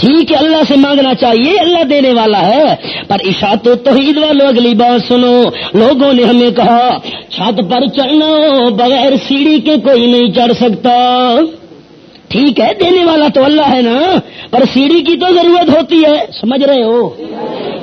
ٹھیک ہے، اللہ سے مانگنا چاہیے، اللہ دینے والا ہے۔ پر اشاعت توحید والوں اگلی بات سنو۔ لوگوں نے ہمیں کہا، چھت پر چڑھنا بغیر سیڑھی کے کوئی نہیں چڑھ سکتا۔ ٹھیک ہے، دینے والا تو اللہ ہے نا، پر سیڑھی کی تو ضرورت ہوتی ہے۔ سمجھ رہے ہو؟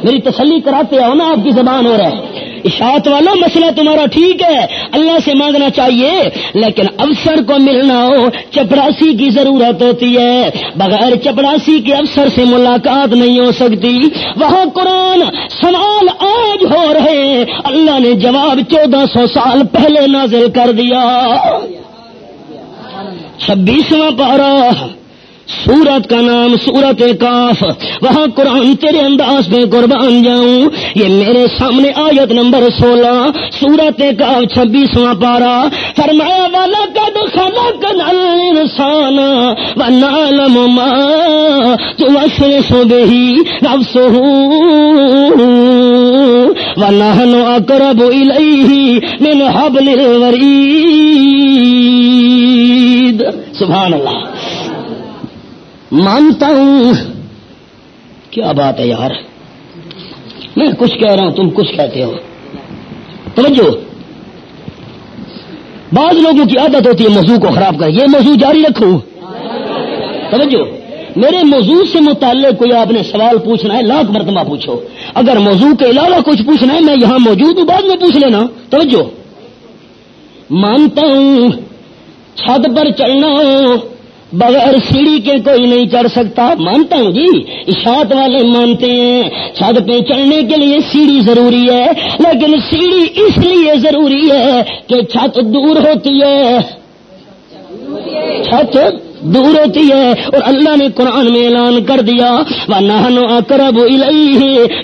میری تسلی کراتے ہو نا، آپ کی زبان ہو رہا ہے۔ اشاعت والا مسئلہ تمہارا ٹھیک ہے، اللہ سے مانگنا چاہیے، لیکن افسر کو ملنا ہو، چپڑاسی کی ضرورت ہوتی ہے۔ بغیر چپڑاسی کے افسر سے ملاقات نہیں ہو سکتی۔ وہاں قرآن سوال آج ہو رہے اللہ نے جواب چودہ سو سال پہلے نازل کر دیا۔ چھبیسواں پارا سورت کا نام سورت کاف۔ وہاں قرآن تیرے انداز میں قربان جاؤں۔ یہ میرے سامنے آیت نمبر سولہ۔ سورت کاف، چھبیسواں پارا فرمایا والا کد خلا کن انسان و نالم تو سو بے ہی سو و نہنو اکرب الیہ من حبل الورید سبحان اللہ۔ مانتا ہوں۔ کیا بات ہے یار؟ میں کچھ کہہ رہا ہوں، تم کچھ کہتے ہو۔ توجہ۔ بعض لوگوں کی عادت ہوتی ہے موضوع کو خراب کر یہ موضوع جاری رکھوں توجہ۔ میرے موضوع سے متعلق کوئی آپ نے سوال پوچھنا ہے، لاکھ مرتبہ پوچھو۔ اگر موضوع کے علاوہ کچھ پوچھنا ہے، میں یہاں موجود ہوں، بعد میں پوچھ لینا۔ توجہ۔ مانتا ہوں۔ چھت پر چڑھنا بغیر سیڑھی کے کوئی نہیں چڑھ سکتا۔ مانتا ہوں جی اشاعت والے مانتے ہیں۔ چھت پہ چڑھنے کے لیے سیڑھی ضروری ہے، لیکن سیڑھی اس لیے ضروری ہے کہ چھت دور ہوتی ہے۔ چھت دور ہوتی ہے اور اللہ نے قرآن میں اعلان کر دیا وہ نہنو اکرب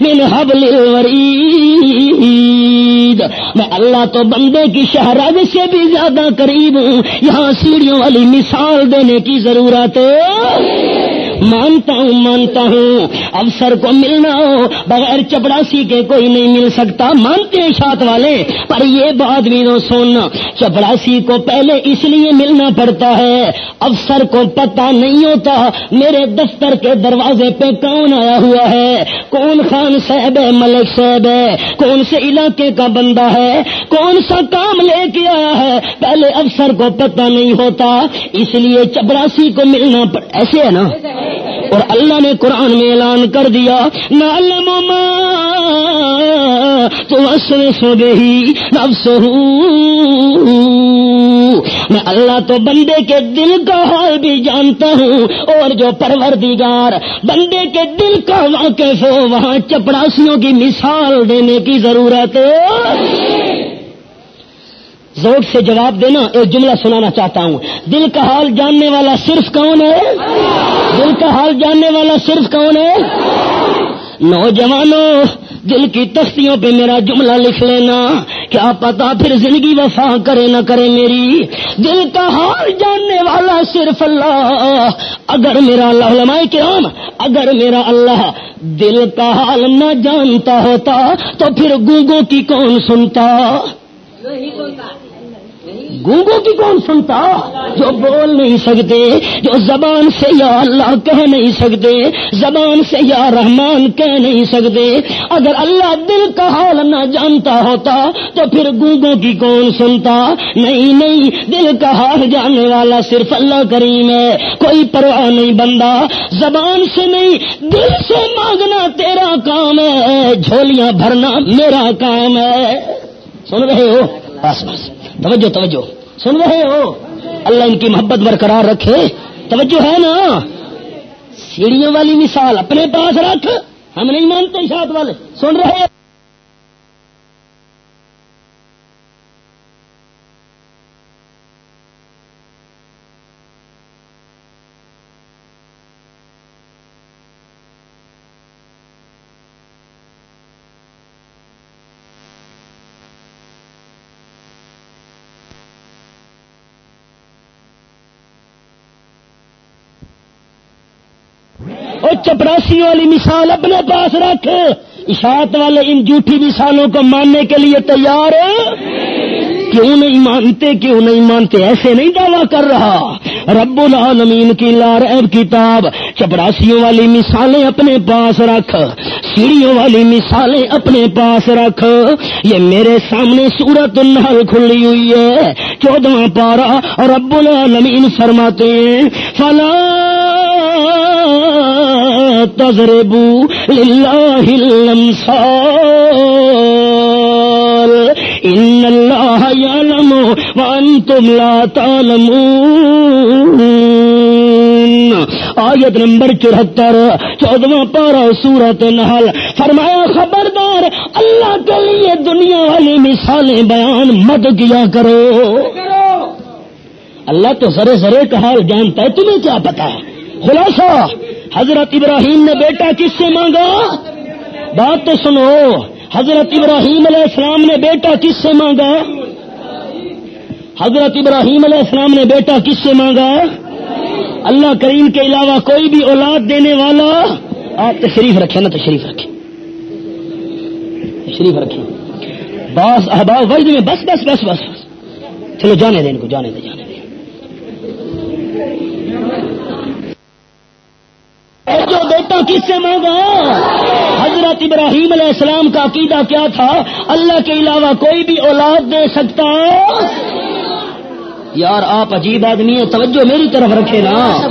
من حبل الورید میں اللہ تو بندے کی شہرد سے بھی زیادہ قریب ہوں۔ یہاں سیڑھیوں والی مثال دینے کی ضرورت ہے۔ مانتا ہوں مانتا ہوں۔ افسر کو ملنا ہو، بغیر چپڑاسی کے کوئی نہیں مل سکتا۔ مانتے ہیں شاط والے، پر یہ بات بھی نہ سننا۔ چپڑاسی کو پہلے اس لیے ملنا پڑتا ہے، افسر کو پتا نہیں ہوتا، میرے دفتر کے دروازے پہ کون آیا ہوا ہے؟ کون خان صاحب ہے، ملک صاحب ہے؟ کون سے علاقے کا بندہ ہے؟ کون سا کام لے کے آیا ہے؟ پہلے افسر کو پتا نہیں ہوتا، اس لیے چپڑاسی کو ملنا پڑ... ایسے ہے نا؟ اور اللہ نے قرآن میں اعلان کر دیا تو سو گے ہی میں اللہ تو بندے کے دل کا حال بھی جانتا ہوں، اور جو پروردگار بندے کے دل کا واقف ہو، وہاں چپڑاسیوں کی مثال دینے کی ضرورت ہے۔ زور سے جواب دینا، ایک جملہ سنانا چاہتا ہوں۔ دل کا حال جاننے والا صرف کون ہے؟ دل کا حال جاننے والا صرف کون ہے؟ نوجوانوں، دل کی تختیوں پہ میرا جملہ لکھ لینا۔ کیا پتا پھر زندگی وفا کرے نہ کرے میری۔ دل کا حال جاننے والا صرف اللہ۔ اگر میرا اللہ علماء کرام، اگر میرا اللہ دل کا حال نہ جانتا ہوتا، تو پھر گونگوں کی کون سنتا؟ گونگوں کی کون سنتا؟ جو بول نہیں سکتے، جو زبان سے یا اللہ کہہ نہیں سکتے، زبان سے یا رحمان کہہ نہیں سکتے۔ اگر اللہ دل کا حال نہ جانتا ہوتا، تو پھر گونگوں کی کون سنتا؟ نہیں نہیں، دل کا حال جاننے والا صرف اللہ کریم ہے۔ کوئی پرواہ نہیں بندہ، زبان سے نہیں، دل سے مانگنا تیرا کام ہے۔ جھولیاں بھرنا میرا کام ہے۔ سن رہے ہو؟ بس بس۔ توجہ توجہ۔ سن رہے ہو؟ اللہ ان کی محبت برقرار رکھے۔ توجہ ہے نا؟ سیڑھیوں والی مثال اپنے پاس رکھ۔ ہم نہیں مانتے شاد والے۔ سن رہے چپراسی والی مثال اپنے پاس رکھ۔ اشاعت والے ان جھوٹھی مثالوں کو ماننے کے لیے تیار کیوں نہیں مانتے، کیوں نہیں مانتے؟ ایسے نہیں دعویٰ کر رہا۔ رب العالمین کی لار کتاب۔ چپراسیوں والی مثالیں اپنے پاس رکھ۔ سیڑھیوں والی مثالیں اپنے پاس رکھ۔ یہ میرے سامنے سورت النحل کھلی ہوئی ہے۔ چودواں پارا رب العالمین فرماتے ہیں، فلا تضربوا لله الامثال ان الله يعلم وانتم لا تعلمون آیت نمبر چوہتر چودواں پارا سورت نحل فرمایا، خبردار، اللہ کے لیے دنیا والی مثالیں بیان مت کیا کرو۔ اللہ تو سرے سرے کا حال جانتا ہے، تمہیں کیا پتا ہے؟ خلاصہ، حضرت ابراہیم نے بیٹا کس سے مانگا؟ بات تو سنو، حضرت ابراہیم علیہ السلام نے بیٹا کس سے مانگا؟ حضرت ابراہیم علیہ السلام نے بیٹا کس سے مانگا؟ اللہ کریم کے علاوہ کوئی بھی اولاد دینے والا، آپ تشریف رکھیں نا تشریف رکھیں۔ تشریف رکھیں۔ باس احباب وجد میں، بس بس بس بس چلو جانے دیں ان کو، جانے دیں، جانے جو بیٹا کس سے مانگا؟ حضرت ابراہیم علیہ السلام کا عقیدہ کیا تھا؟ اللہ کے علاوہ کوئی بھی اولاد دے سکتا؟ یار آپ عجیب آدمی ہیں، توجہ میری طرف رکھے نا۔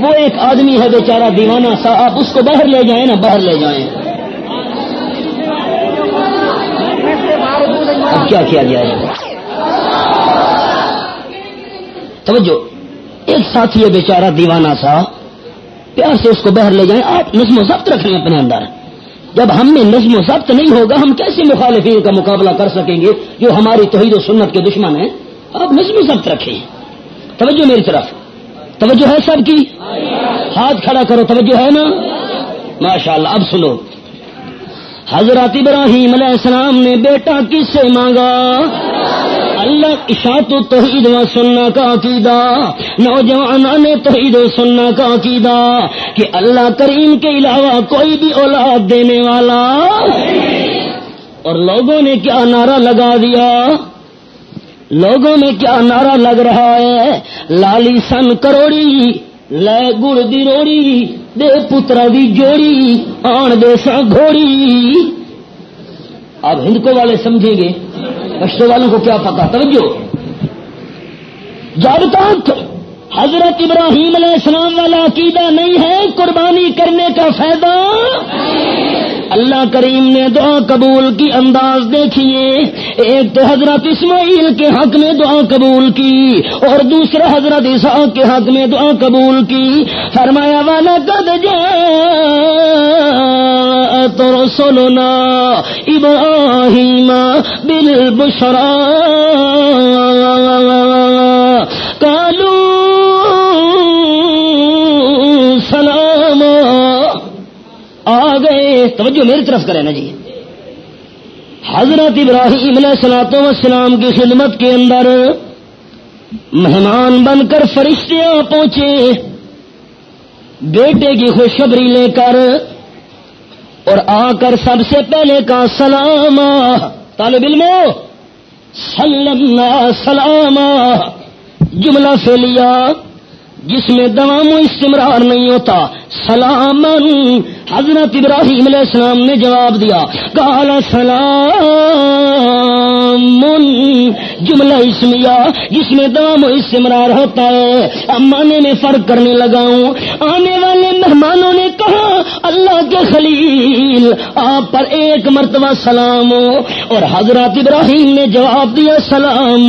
وہ ایک آدمی ہے بیچارہ دیوانہ سا، آپ اس کو باہر لے جائیں نا، باہر لے جائیں۔ اب کیا کیا جائے توجہ، ایک ساتھی ہے بیچارہ دیوانہ سا۔ پیار سے اس کو باہر لے جائیں، آپ نظم و ضبط رکھ لیں اپنے اندر۔ جب ہم میں نظم و ضبط نہیں ہوگا، ہم کیسے مخالفین کا مقابلہ کر سکیں گے جو ہماری توحید و سنت کے دشمن ہیں؟ آپ نظم و ضبط رکھیں۔ توجہ میری طرف۔ توجہ ہے سب کی؟ ہاتھ کھڑا کرو، توجہ ہے نا؟ ماشاء اللہ اب سنو۔ حضرت ابراہیم علیہ السلام نے بیٹا کس سے مانگا؟ اللہ اشاعت و توحید و سننا کا عقیدہ، نوجوان نے توحید و سننا کا عقیدہ کہ اللہ کریم کے علاوہ کوئی بھی اولاد دینے والا۔ اور لوگوں نے کیا نعرہ لگا دیا؟ لوگوں میں کیا نعرہ لگ رہا ہے؟ لالی سن کروڑی، لے گڑ دی روڑی، دے پترا دی جوڑی، آن دے سا گھوڑی۔ آپ ہند کو والے سمجھیں گے۔ رشتے والوں کو کیا پتا توجہ۔ جب تک حضرت ابراہیم علیہ السلام والا عقیدہ نہیں ہے، قربانی کرنے کا فائدہ اللہ کریم نے دعا قبول کی، انداز دیکھیے۔ ایک تو حضرت اسماعیل کے حق میں دعا قبول کی اور دوسرا حضرت اسحاق کے حق میں دعا قبول کی۔ فرمایا والا قد جا تو رسولنا ابراہیم بالبشرا کالو آ گئے۔ توجہ میری طرف کرے نا جی۔ حضرت ابراہیم علیہ سلاط وسلام کی خدمت کے اندر مہمان بن کر فرشتیاں پہنچے۔ بیٹے کی خوشخبری لے کر اور آ کر سب سے پہلے کا سلام طالب علموں سلم سلام جملہ فیلیا جس میں دوام و استمرار نہیں ہوتا۔ سلام حضرت ابراہیم علیہ السلام نے جواب دیا کالا سلام جملہ اسمیا جس میں دوام و استمرار ہوتا ہے۔ امانے میں فرق کرنے لگا ہوں۔ آنے والے مہمانوں نے کہا، اللہ کے خلیل، آپ پر ایک مرتبہ سلام ہو۔ اور حضرت ابراہیم نے جواب دیا سلام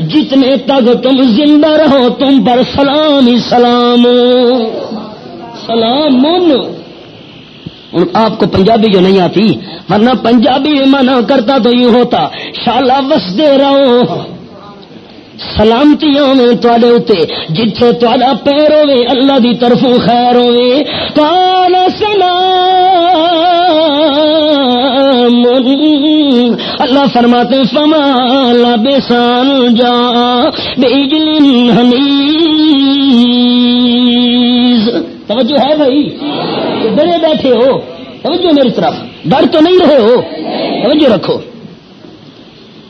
جتنے تک تم زندہ رہو، تم پر سلام ہی سلام سلام آپ کو پنجابی جو نہیں آتی، ورنہ پنجابی منع کرتا تو یوں ہوتا شالا بس دے رہا سلامتی میں تے اتنے جتھے تا پیر ہوے اللہ دی طرف خیر ہوے کال سلام. اللہ فرماتے، فما بے سان جا بجلی حنیز توجہ ہے بھائی؟ ڈرے بیٹھے ہو، توجہ میری طرف۔ ڈر تو نہیں رہے ہو؟ توجہ رکھو۔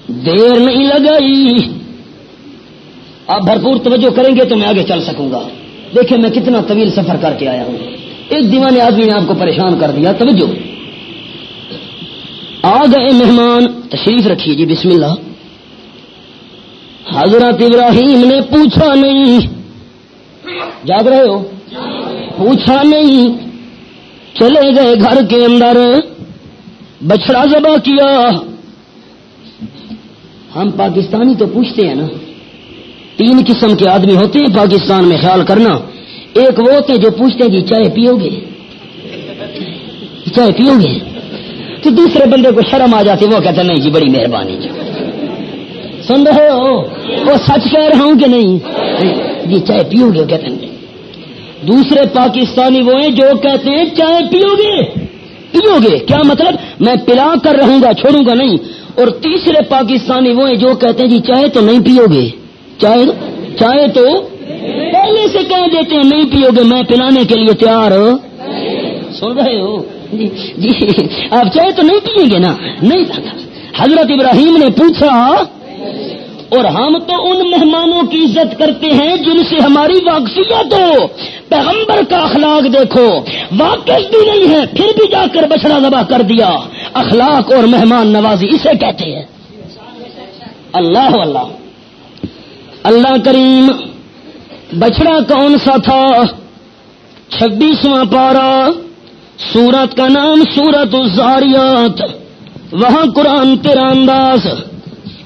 دیر نہیں لگائی۔ آپ بھرپور توجہ کریں گے تو میں آگے چل سکوں گا۔ دیکھیں میں کتنا طویل سفر کر کے آیا ہوں۔ ایک دیوانے آدمی نے آپ کو پریشان کر دیا۔ توجہ۔ آ گئے مہمان۔ تشریف رکھیے جی بسم اللہ۔ حضرت ابراہیم نے پوچھا نہیں۔ جاگ رہے ہو؟ پوچھا نہیں، چلے گئے گھر کے اندر۔ بچڑا ذبح کیا۔ ہم پاکستانی تو پوچھتے ہیں نا، تین قسم کے آدمی ہوتے ہیں پاکستان میں، خیال کرنا۔ ایک وہ ہوتے جو پوچھتے ہیں جی چائے پیو گے چائے پیو گے تو دوسرے بندے کو شرم آ جاتی، وہ کہتے نہیں جی بڑی مہربانی۔ جی سن رہے ہو؟ وہ سچ کہہ رہا ہوں کہ نہیں؟ جی چائے پیو گے کہتے ہیں۔ دوسرے پاکستانی وہ ہیں جو کہتے ہیں چائے پیو گے؟ پیو گے؟ کیا مطلب؟ میں پلا کر رہوں گا، چھوڑوں گا نہیں۔ اور تیسرے پاکستانی وہ ہیں جو کہتے ہیں جی چائے تو نہیں پیو گے۔ چائے چائے تو پہلے سے کہہ دیتے ہیں نہیں پیو گے، میں پلانے کے لیے تیار ہو سن رہے ہو؟ جی جی۔ آپ چائے تو نہیں پیئیں گے نا؟ نہیں، حضرت ابراہیم نے پوچھا اور ہم تو ان مہمانوں کی عزت کرتے ہیں جن سے ہماری واقفیت ہو۔ پیغمبر کا اخلاق دیکھو۔ واقف بھی نہیں ہے، پھر بھی جا کر بچڑا دبا کر دیا۔ اخلاق اور مہمان نوازی اسے کہتے ہیں۔ اللہ اللہ اللہ کریم، بچڑا کون سا تھا؟ چھبیسواں پارا۔ سورت کا نام سورت الزاریات۔ وہاں قرآن تیرا انداز۔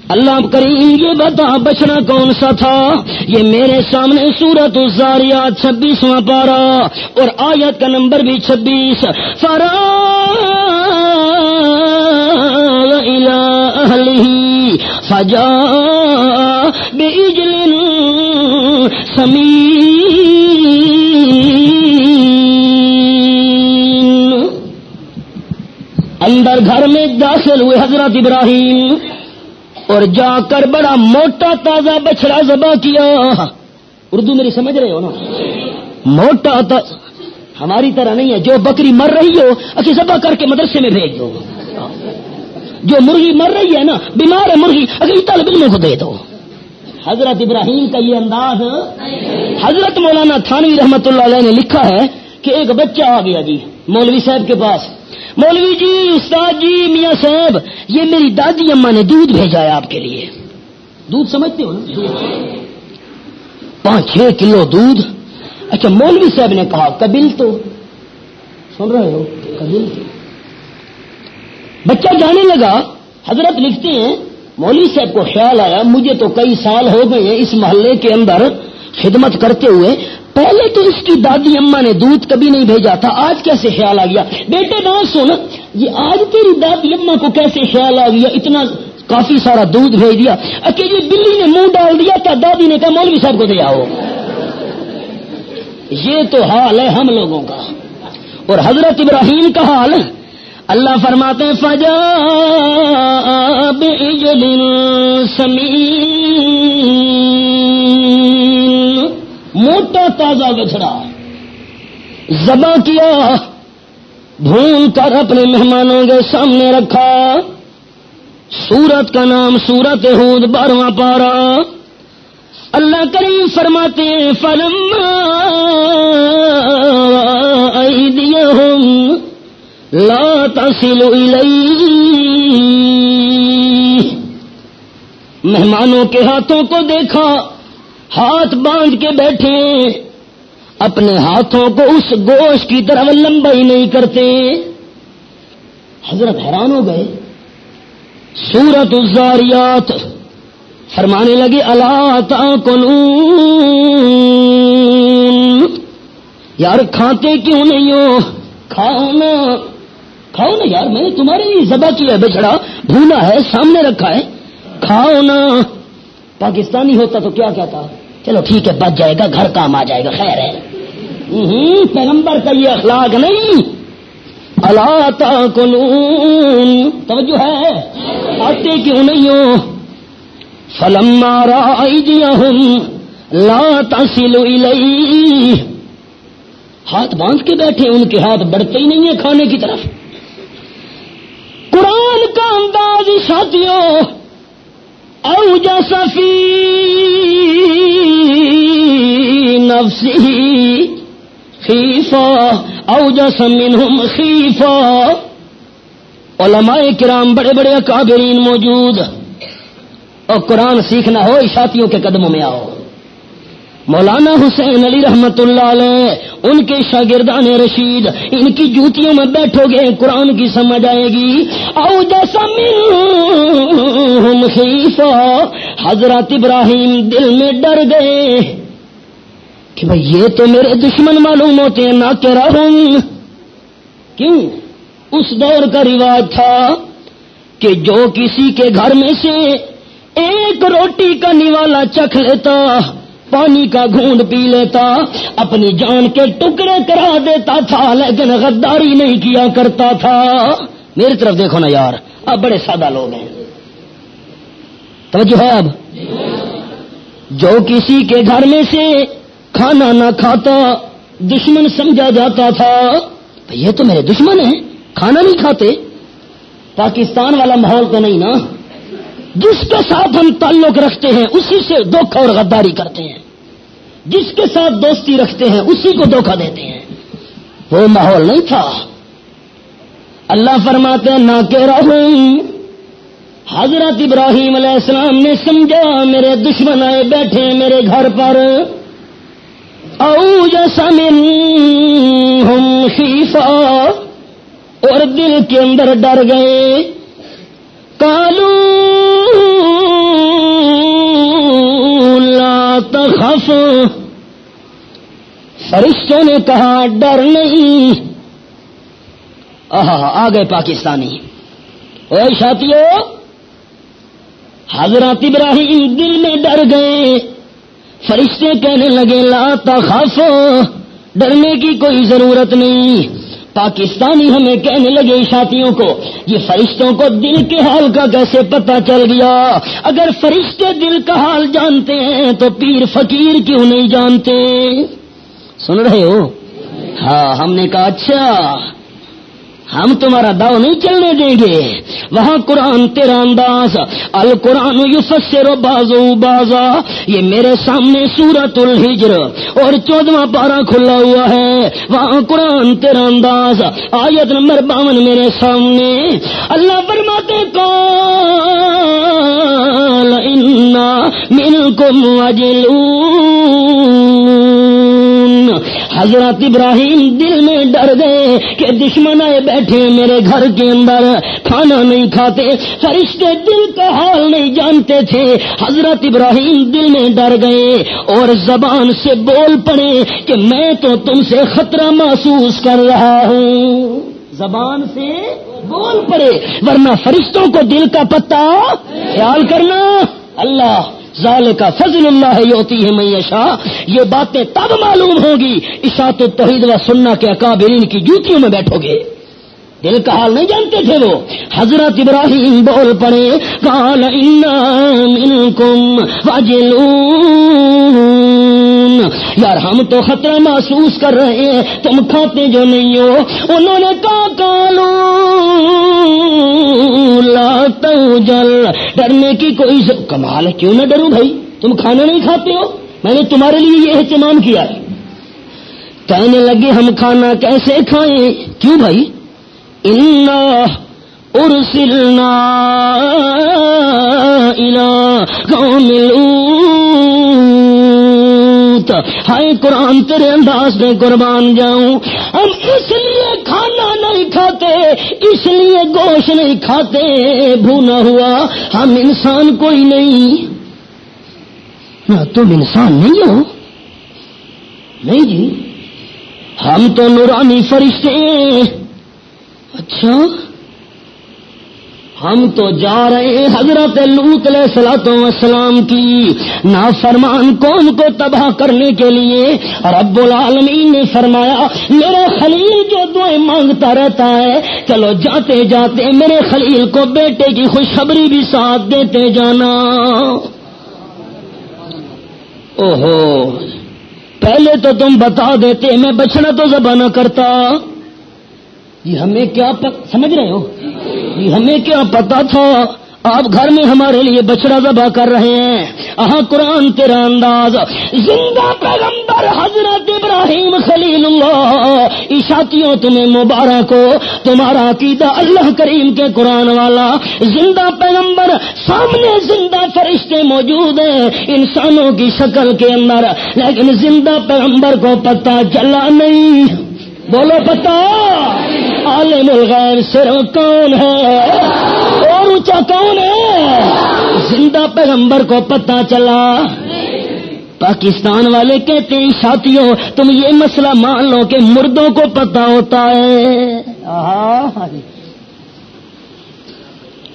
اللہ کریم یہ بتا بچنا کون سا تھا؟ یہ میرے سامنے سورت الزاریات چھبیسواں پارا اور آیت کا نمبر بھی چھبیس۔ فرا فجا بجل سمی اندر گھر میں داخل ہوئے حضرت ابراہیم۔ اور جا کر بڑا موٹا تازہ بچڑا زبا کیا۔ اردو میری سمجھ رہے ہو نا؟ موٹا تازہ ہماری طرح نہیں ہے۔ جو بکری مر رہی ہو اچھی ذبح کر کے مدرسے میں بھیج دو۔ جو مرغی مر رہی ہے نا، بیمار ہے مرغی اگر طالب کو دے دو۔ حضرت ابراہیم کا یہ انداز، حضرت مولانا تھانوی رحمت اللہ علیہ نے لکھا ہے کہ ایک بچہ آ گیا جی مولوی صاحب کے پاس۔ مولوی جی استاد جی میاں صاحب، یہ میری دادی اما نے دودھ بھیجا ہے آپ کے لیے۔ دودھ سمجھتے ہو نا؟ پانچ چھ کلو دودھ۔ اچھا مولوی صاحب نے کہا قبل تو۔ سن رہے ہو؟ قبل تو۔ بچہ جانے لگا، حضرت لکھتے ہیں، مولوی صاحب کو خیال آیا، مجھے تو کئی سال ہو گئے ہیں اس محلے کے اندر خدمت کرتے ہوئے۔ پہلے تو اس کی دادی اما نے دودھ کبھی نہیں بھیجا تھا، آج کیسے خیال آ گیا؟ بیٹے، بات سن یہ آج تیری دادی اما کو کیسے خیال آ گیا؟ اتنا کافی سارا دودھ بھیج دیا اکیلی بلی نے منہ ڈال دیا کیا دادی نے کہا، مولوی صاحب کو دیا ہو یہ تو حال ہے ہم لوگوں کا۔ اور حضرت ابراہیم کا حال اللہ فرماتے فجا سمی موٹا تازہ بچڑا زبا کیا؟ کر اپنے مہمانوں کے سامنے رکھا۔ سورت کا نام سورت ہود بارواں پارا۔ اللہ کریم فرماتے ہیں فلم لا تصل مہمانوں کے ہاتھوں کو دیکھا۔ ہاتھ باندھ کے بیٹھے اپنے ہاتھوں کو اس گوشت کی طرف لمبائی نہیں کرتے حضرت حیران ہو گئے۔ سورت الزاریات فرمانے لگے اللہ تاکلون یار، کھاتے کیوں نہیں ہو؟ کھاؤ نا کھاؤ نا یار، میں نے تمہارے لیے ذبح کیا ہے بچڑا بھولا ہے، سامنے رکھا ہے۔ کھاؤ نا۔ پاکستانی ہوتا تو کیا کہتا؟ چلو ٹھیک ہے، بچ جائے گا، گھر کام آ جائے گا، خیر ہے۔ پیغمبر کا یہ اخلاق نہیں۔ اللہ تاکلون، توجہ ہے۔ آتے کیوں نہیں ہو؟ فلم مارا لا تصل الیہ۔ ہاتھ باندھ کے بیٹھے، ان کے ہاتھ بڑھتے ہی نہیں ہیں کھانے کی طرف۔ قرآن کا انداز ساتھیوں او جیسا فی نفسی خیفا او جیسا منہم خیفا علماء کرام بڑے بڑے اکابرین موجود. اور قرآن سیکھنا ہو، ساتھیوں کے قدموں میں آؤ. مولانا حسین علی رحمت اللہ علیہ، ان کے شاگردان رشید، ان کی جوتیوں میں بیٹھو گے، قرآن کی سمجھ آئے گی. او جیسا خیفہ حضرت ابراہیم دل میں ڈر گئے۔ کہ بھائی یہ تو میرے دشمن معلوم ہوتے ہیں نہ کہ رہوں کیوں؟ اس دور کا رواج تھا کہ جو کسی کے گھر میں سے ایک روٹی کا نوالا چکھ لیتا پانی کا گھونڈ پی لیتا اپنی جان کے ٹکڑے کرا دیتا تھا لیکن غداری نہیں کیا کرتا تھا۔ میری طرف دیکھو نا یار اب بڑے سادہ لوگ ہیں۔ توجہ ہے اب؟ جو کسی کے گھر میں سے کھانا نہ کھاتا، دشمن سمجھا جاتا تھا۔ یہ تو میرے دشمن ہیں، کھانا نہیں کھاتے۔ پاکستان والا ماحول تو نہیں نا۔ جس کے ساتھ ہم تعلق رکھتے ہیں، اسی سے دھوکھا اور غداری کرتے ہیں۔ جس کے ساتھ دوستی رکھتے ہیں، اسی کو دھوکھا دیتے ہیں۔ وہ ماحول نہیں تھا۔ اللہ فرماتے ہیں، نہ کہ رہوں حضرت ابراہیم علیہ السلام نے سمجھا، میرے دشمن آئے بیٹھے میرے گھر پر۔ او ہم خیفا اور دل کے اندر ڈر گئے۔ کالو لا تخف۔ فرشتوں نے کہا، ڈر نہیں۔ آ گئے پاکستانی۔ او ساتھیو، حضرت ابراہیم دل میں ڈر گئے۔ فرشتے کہنے لگے، لا تخف ڈرنے کی کوئی ضرورت نہیں۔ پاکستانی ہمیں کہنے لگے ساتھیوں کو، یہ فرشتوں کو دل کے حال کا کیسے پتا چل گیا؟ اگر فرشتے دل کا حال جانتے ہیں، تو پیر فقیر کیوں نہیں جانتے؟ سن رہے ہو؟ ہاں ہم نے کہا اچھا۔ ہم تمہارا داؤ نہیں چلنے دیں گے۔ وہاں قرآن تیرا انداز، القرآن یفسر بازو بازا یہ میرے سامنے سورت الحجر اور چودواں پارا کھلا ہوا ہے۔ وہاں قرآن تیرا انداز، آیت نمبر باون میرے سامنے۔ اللہ فرماتے کو مل کو حضرت ابراہیم دل میں ڈر گئے کہ دشمن آئے بیٹھے میرے گھر کے اندر۔ کھانا نہیں کھاتے، فرشتے دل کا حال نہیں جانتے تھے۔ حضرت ابراہیم دل میں ڈر گئے اور زبان سے بول پڑے کہ میں تو تم سے خطرہ محسوس کر رہا ہوں۔ زبان سے بول پڑے، ورنہ فرشتوں کو دل کا پتا خیال کرنا اللہ۔ ظال کا فضل اللہ ہوتی ہے میشا یہ باتیں تب معلوم ہوگی اشاعت توحید و سننا کے اکابرین کی جوتیوں میں بیٹھو گے۔ دل کا حال نہیں جانتے تھے وہ۔ حضرت ابراہیم بول پڑے کال یار ہم تو خطرہ محسوس کر رہے ہیں، تم کھاتے جو نہیں ہو۔ انہوں نے کہا کالو لا جل ڈرنے کی کوئی کمال ہے، کیوں نہ ڈروں بھائی؟ تم کھانا نہیں کھاتے ہو؟ میں نے تمہارے لیے یہ اہتمام کیا ہے۔ کہنے لگے، ہم کھانا کیسے کھائیں؟ کیوں بھائی؟ ارسلنا قوم لوط۔ ہائے قرآن تیرے انداز میں قربان جاؤں۔ ہم اس لیے کھانا نہیں کھاتے، اس لیے گوشت نہیں کھاتے۔ بھونا ہوا، ہم انسان کوئی نہیں۔ نہ تم انسان نہیں ہو نہیں جی ہم تو نورانی فرشتے اچھا۔ ہم تو جا رہے ہیں حضرت لوت علیہ سلاطوں وسلام کی۔ نافرمان قوم کو تباہ کرنے کے لیے رب العالمین نے فرمایا، میرے خلیل جو دعائیں مانگتا رہتا ہے، چلو جاتے جاتے میرے خلیل کو بیٹے کی خوشخبری بھی ساتھ دیتے جانا۔ اوہو، پہلے تو تم بتا دیتے، میں بچنا تو زبانہ کرتا۔ یہ ہمیں کیا سمجھ رہے ہو؟ یہ ہمیں کیا پتا تھا؟ آپ گھر میں ہمارے لیے بچڑا ذبح کر رہے ہیں۔ آہاں قرآن تیرا انداز۔ زندہ پیغمبر حضرت ابراہیم خلیل اللہ۔ اشاتیوں تمہیں مبارک ہو۔ تمہارا عقیدہ اللہ کریم کے قرآن والا۔ زندہ پیغمبر سامنے زندہ فرشتے موجود ہیں۔ انسانوں کی شکل کے اندر۔ لیکن زندہ پیغمبر کو پتہ چلا نہیں۔ بولو پتا عالم الغیب صرف کون ہے؟ اور اونچا کون ہے؟ زندہ پیغمبر کو پتا چلا۔ پاکستان والے کہتے ہیں ساتھیوں تم یہ مسئلہ مان لو کہ مردوں کو پتا ہوتا ہے۔ ہاں جی۔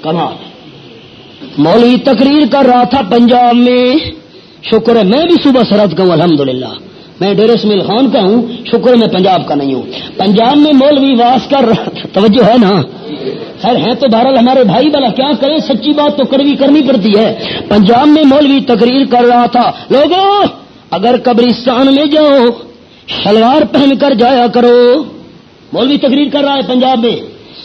کمال مولوی تقریر کر رہا تھا پنجاب میں۔ شکر ہے، میں بھی صبح سرحد کروں الحمدللہ۔ میں ڈیرے اسمیل خان کا ہوں، شکر میں پنجاب کا نہیں ہوں۔ پنجاب میں مولوی واس کر توجہ ہے نا؟ خیر ہے تو بہرحال ہمارے بھائی بلا کیا کریں؟ سچی بات تو کڑوی کرنی پڑتی ہے۔ پنجاب میں مولوی تقریر کر رہا تھا۔ لوگوں اگر قبرستان میں جاؤ، شلوار پہن کر جایا کرو۔ مولوی تقریر کر رہا ہے پنجاب میں۔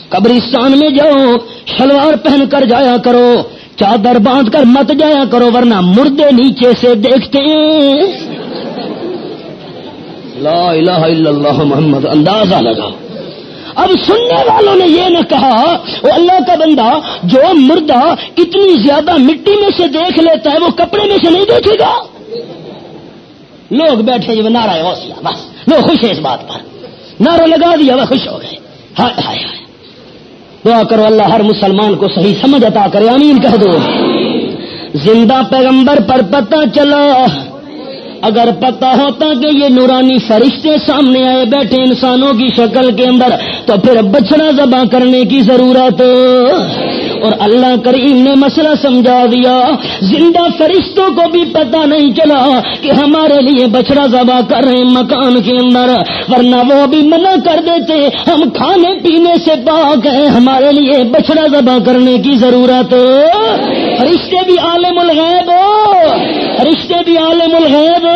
قبرستان میں جاؤ، شلوار پہن کر جایا کرو۔ چادر باندھ کر مت جایا کرو، ورنہ مردے نیچے سے دیکھتے ہیں۔ لا الہ الا اللہ محمد، اندازہ لگا اب سننے والوں نے یہ نہ کہا وہ اللہ کا بندہ جو مردہ اتنی زیادہ مٹی میں سے دیکھ لیتا ہے، وہ کپڑے میں سے نہیں دیکھے گا؟ لوگ بیٹھے جو نعرہ غوثیہ، بس۔ لوگ خوش ہیں اس بات پر۔ نعرہ لگا دیا، وہ خوش ہو گئے۔ ہائے ہائے ہائے۔ دعا کرو اللہ ہر مسلمان کو صحیح سمجھ عطا کرے امین کہہ دو۔ زندہ پیغمبر پر پتہ چلا۔ اگر پتا ہوتا کہ یہ نورانی فرشتے سامنے آئے بیٹھے انسانوں کی شکل کے اندر، تو پھر بچڑا ذبح کرنے کی ضرورت۔ اور اللہ کریم نے مسئلہ سمجھا دیا۔ زندہ فرشتوں کو بھی پتا نہیں چلا کہ ہمارے لیے بچڑا ذبح کر رہے ہیں مکان کے اندر۔ ورنہ وہ بھی منع کر دیتے، ہم کھانے پینے سے پاک ہیں، ہمارے لیے بچڑا ذبح کرنے کی ضرورت۔ فرشتے بھی عالم الغیب۔ فرشتے بھی عالم الغیب۔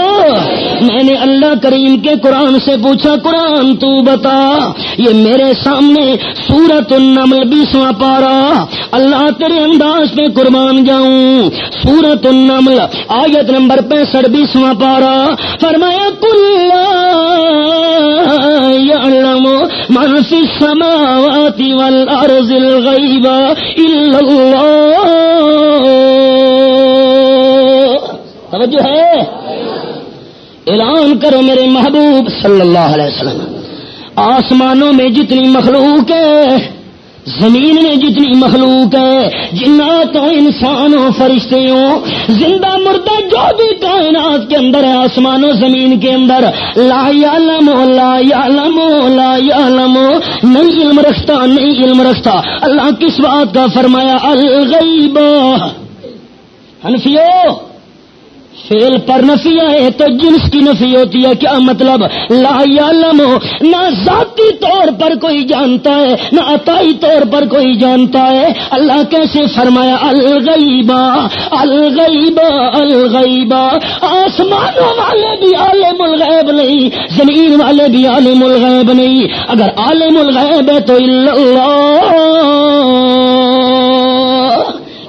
میں نے اللہ کریم کے قرآن سے پوچھا، قرآن تو بتا، یہ میرے سامنے سورت النمل بیسواں پارا۔ اللہ تیرے انداز میں قربان جاؤں۔ سورت النمل، آیت نمبر پینسٹھ بیسواں پارا۔ فرمایا کل من فی السماوات والارض الغیب اللہ۔ توجہ ہے؟ اعلان کرو میرے محبوب صلی اللہ علیہ وسلم، آسمانوں میں جتنی مخلوق ہے، زمین میں جتنی مخلوق ہے جناتوں انسانوں فرشتوں زندہ مردہ جو بھی کائنات کے اندر ہے آسمان و زمین کے اندر، لا یعلم لا یعلم لا یعلم، نہیں علم رکھتا، نہیں علم رکھتا۔ اللہ کس بات کا فرمایا؟ الغیب۔ حنفیو فیل پر نفی ہے تو جنس کی نفی ہوتی ہے کیا مطلب؟ لا علم نہ ذاتی طور پر کوئی جانتا ہے، نہ عطائی طور پر کوئی جانتا ہے۔ اللہ کیسے فرمایا؟ الغیبا الغیبا الغیبا۔ آسمانوں والے بھی عالم الغیب نہیں، زمین والے بھی عالم الغیب نہیں۔ اگر عالم الغیب ہے تو اللہ۔